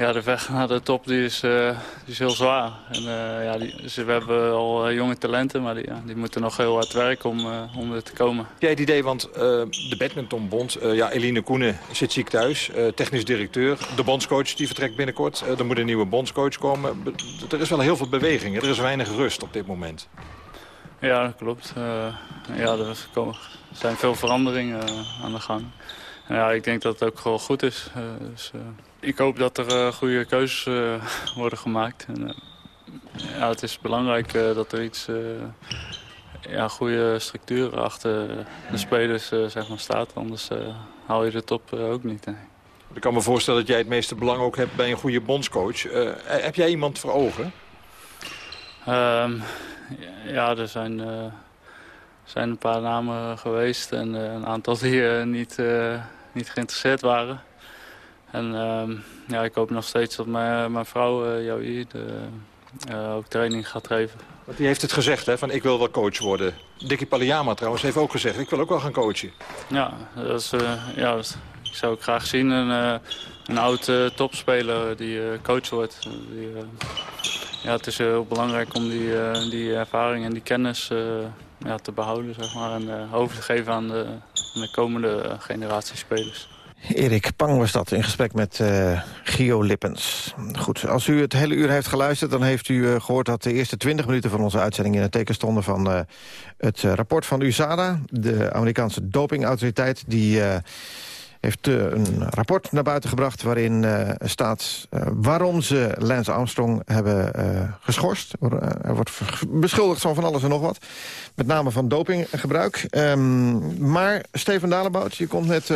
ja, de weg naar de top die is, uh, die is heel zwaar. En, uh, ja, die, dus we hebben al uh, jonge talenten, maar die, ja, die moeten nog heel hard werken om, om er te komen. Heb jij het idee, want de badmintonbond, ja, Eline Koenen zit ziek thuis, technisch directeur. De bondscoach die vertrekt binnenkort, er moet een nieuwe bondscoach komen. Er is wel heel veel beweging, er is weinig rust op dit moment. Ja, dat klopt. ja, er zijn veel veranderingen aan de gang. En ja, ik denk dat het ook gewoon goed is. dus, ik hoop dat er uh, goede keuzes uh, worden gemaakt. En, uh, ja, het is belangrijk dat er iets, ja, goede structuren achter de spelers zeg maar staat. Anders haal je de top ook niet. Ik kan me voorstellen dat jij het meeste belang ook hebt bij een goede bondscoach. heb jij iemand voor ogen? Um, ja, er zijn, zijn een paar namen geweest en een aantal die niet, niet geïnteresseerd waren. En uh, ja, ik hoop nog steeds dat mijn, mijn vrouw, uh, Joey, de, uh, ook training gaat geven. Want die heeft het gezegd, hè, van ik wil wel coach worden. Dickie Palliama trouwens heeft ook gezegd, ik wil ook wel gaan coachen. Ja, dat is, uh, ja dat ik zou ook graag zien een, een oud topspeler die coach wordt. Die, ja, het is heel belangrijk om die, die ervaring en die kennis ja, te behouden zeg maar, en over te geven aan de, aan de komende generatie spelers. Erik Pang was dat in gesprek met uh, Gio Lippens. Goed, als u het hele uur heeft geluisterd... dan heeft u uh, gehoord dat de eerste 20 minuten van onze uitzending... in het teken stonden van uh, het rapport van USADA... de Amerikaanse dopingautoriteit... die heeft uh, een rapport naar buiten gebracht... waarin uh, staat uh, waarom ze Lance Armstrong hebben geschorst. Er wordt beschuldigd van van alles en nog wat. Met name van dopinggebruik. Um, maar Steven Dalebout, je komt net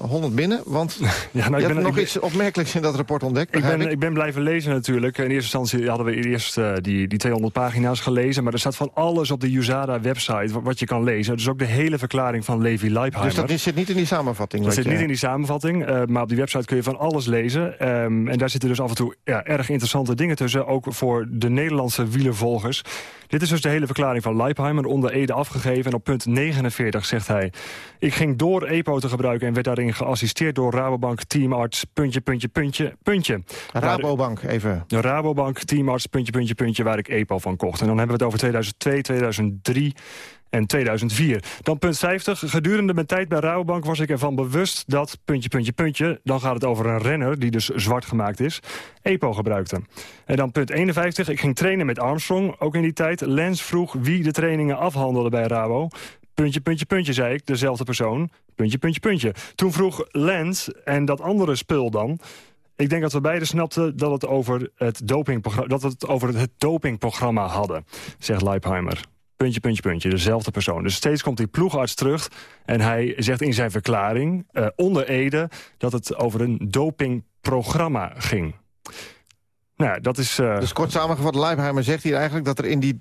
100 binnen. Want *laughs* ja, nou, je hebt nog iets opmerkelijks in dat rapport ontdekt. Ik ben, ik. ik ben blijven lezen natuurlijk. In eerste instantie hadden we eerst die, die 200 pagina's gelezen. Maar er staat van alles op de USADA-website wat je kan lezen. Dus ook de hele verklaring van Levi Leipheimer. Dus dat zit niet in die samenvatting? Dat niet in die samenvatting, uh, maar op die website kun je van alles lezen. Um, en daar zitten dus af en toe ja, erg interessante dingen tussen, ook voor de Nederlandse wielervolgers. Dit is dus de hele verklaring van Leipheimer, onder Ede afgegeven. En op punt 49 zegt hij... Ik ging door EPO te gebruiken en werd daarin geassisteerd door Rabobank teamarts... puntje, puntje, puntje, puntje. Rabobank, even. De Rabobank teamarts, puntje, puntje, puntje, waar ik EPO van kocht. En dan hebben we het over 2002, 2003 en 2004. Dan punt 50. Gedurende mijn tijd bij Rabobank was ik ervan bewust dat... puntje, puntje, puntje, dan gaat het over een renner... die dus zwart gemaakt is, EPO gebruikte. En dan punt 51. Ik ging trainen met Armstrong, ook in die tijd. Lens vroeg wie de trainingen afhandelde bij Rabo. Puntje, puntje, puntje, zei ik, dezelfde persoon. Puntje, puntje, puntje. Toen vroeg Lens, en dat andere spul dan... Ik denk dat we beiden snapten dat, het over het, dopingprogramma, dat het over het dopingprogramma hadden, zegt Leipheimer puntje, puntje, puntje, dezelfde persoon. Dus steeds komt die ploegarts terug en hij zegt in zijn verklaring, uh, onder Ede... dat het over een dopingprogramma ging. Nou, dat is... Uh... Dus kort samengevat, Leipheimer zegt hier eigenlijk... dat er in die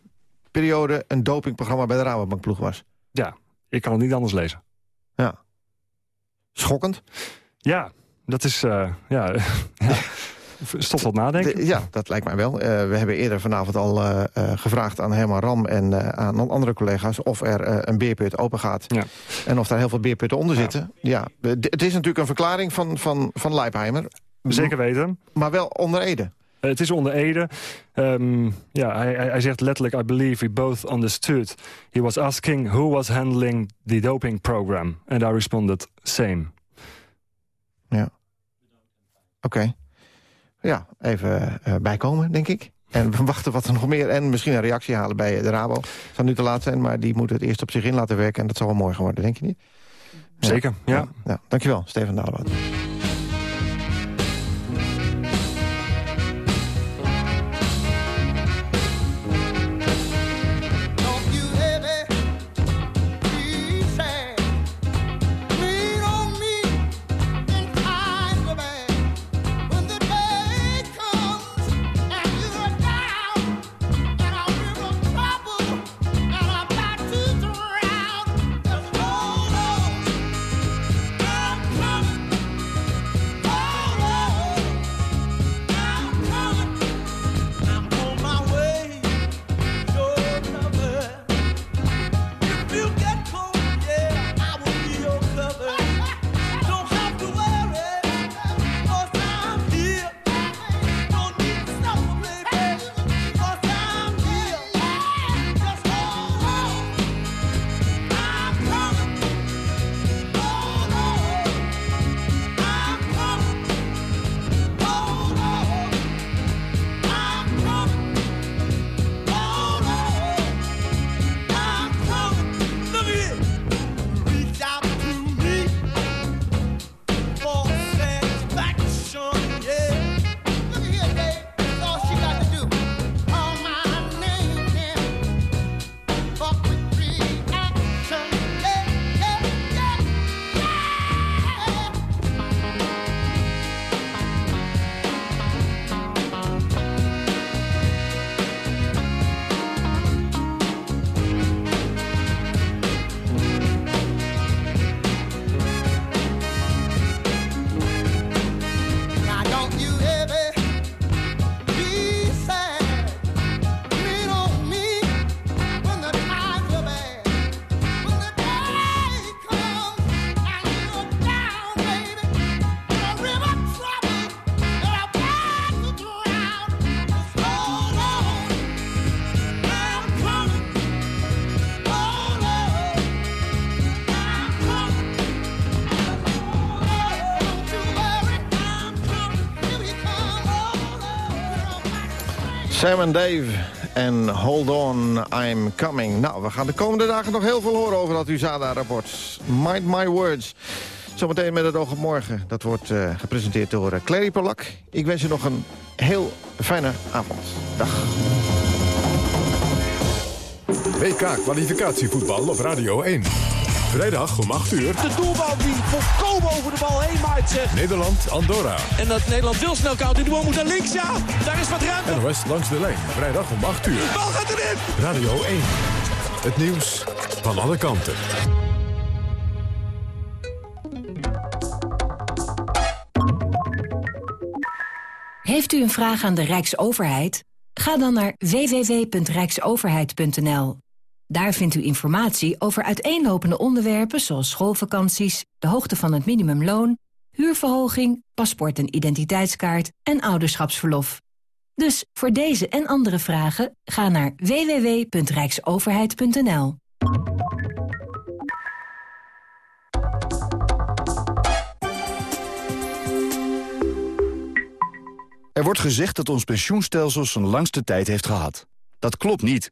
periode een dopingprogramma bij de Rabobankploeg was. Ja, ik kan het niet anders lezen. Ja. Schokkend? Ja, dat is... Uh, ja, *laughs* Stopt wat nadenken? ja, dat lijkt mij wel. Uh, we hebben eerder vanavond al uh, uh, gevraagd aan Herman Ram en aan andere collega's... of er een beerput open gaat. Ja. En of daar heel veel beerputten onder zitten. Ja, het is natuurlijk een verklaring van, van, van Leipheimer. Zeker weten. Maar wel onder Ede. het is onder Ede. Um, ja, hij, hij zegt letterlijk, I believe we both understood. He was asking who was handling the doping program. And I responded, same. Ja. Oké. Ja, even uh, bijkomen, denk ik. En we *laughs* wachten wat er nog meer. En misschien een reactie halen bij de Rabo. Het zal nu te laat zijn, maar die moet het eerst op zich in laten werken. En dat zal wel morgen worden, denk je niet? Zeker, ja. ja. ja. Dankjewel, Steven Dalebout. Sam en Dave en Hold On, I'm Coming. Nou, we gaan de komende dagen nog heel veel horen over dat USADA-rapport. Mind My Words. Zometeen met het oog op morgen. Dat wordt uh, gepresenteerd door uh, Clary. Ik wens je nog een heel fijne avond. Dag. WK kwalificatievoetbal op Radio 1. Vrijdag om 8 uur. De doelbal die volkomen over de bal heen maait zeg. Nederland, Andorra. En dat Nederland wil snel koud. De bal moet naar links, ja. Daar is wat ruimte. West langs de lijn. Vrijdag om 8 uur. De bal gaat erin. Radio 1. Het nieuws van alle kanten. Heeft u een vraag aan de Rijksoverheid? Ga dan naar www.rijksoverheid.nl. Daar vindt u informatie over uiteenlopende onderwerpen zoals schoolvakanties, de hoogte van het minimumloon, huurverhoging, paspoort en identiteitskaart en ouderschapsverlof. Dus voor deze en andere vragen ga naar www.rijksoverheid.nl. Er wordt gezegd dat ons pensioenstelsel zijn langste tijd heeft gehad. Dat klopt niet.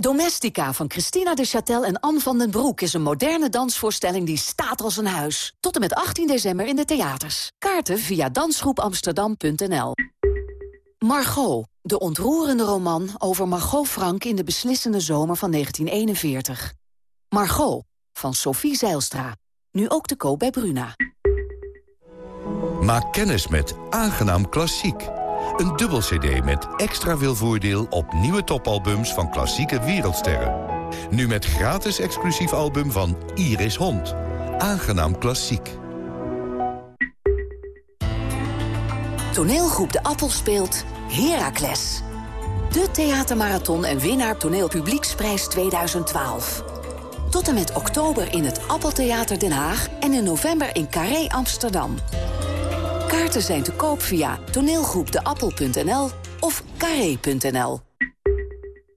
Domestica van Christina de Châtel en Anne van den Broek... is een moderne dansvoorstelling die staat als een huis. Tot en met 18 december in de theaters. Kaarten via dansgroepamsterdam.nl Margot, de ontroerende roman over Margot Frank... in de beslissende zomer van 1941. Margot, van Sophie Zeilstra. Nu ook te koop bij Bruna. Maak kennis met Aangenaam Klassiek. Een dubbel cd met extra veel voordeel op nieuwe topalbums van klassieke wereldsterren. Nu met gratis exclusief album van Iris Hond. Aangenaam Klassiek. Toneelgroep De Appel speelt Heracles. De theatermarathon en winnaar toneelpublieksprijs 2012. Tot en met oktober in het Appeltheater Den Haag... en in november in Carré Amsterdam. Kaarten zijn te koop via toneelgroepdeappel.nl of carré.nl.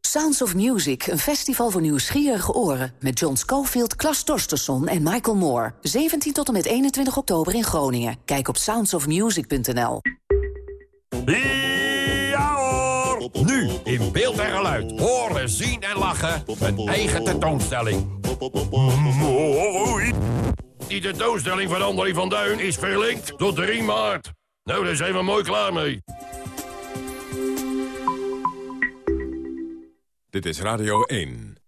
Sounds of Music, een festival voor nieuwsgierige oren... met John Schofield, Klas Torstensson en Michael Moore. 17 tot en met 21 oktober in Groningen. Kijk op soundsofmusic.nl. Nu in beeld en geluid. Horen, zien en lachen. Een eigen tentoonstelling. Mooi. Die tentoonstelling van André van Duin is verlinkt tot 3 maart. Nou, daar zijn we mooi klaar mee. Dit is Radio 1.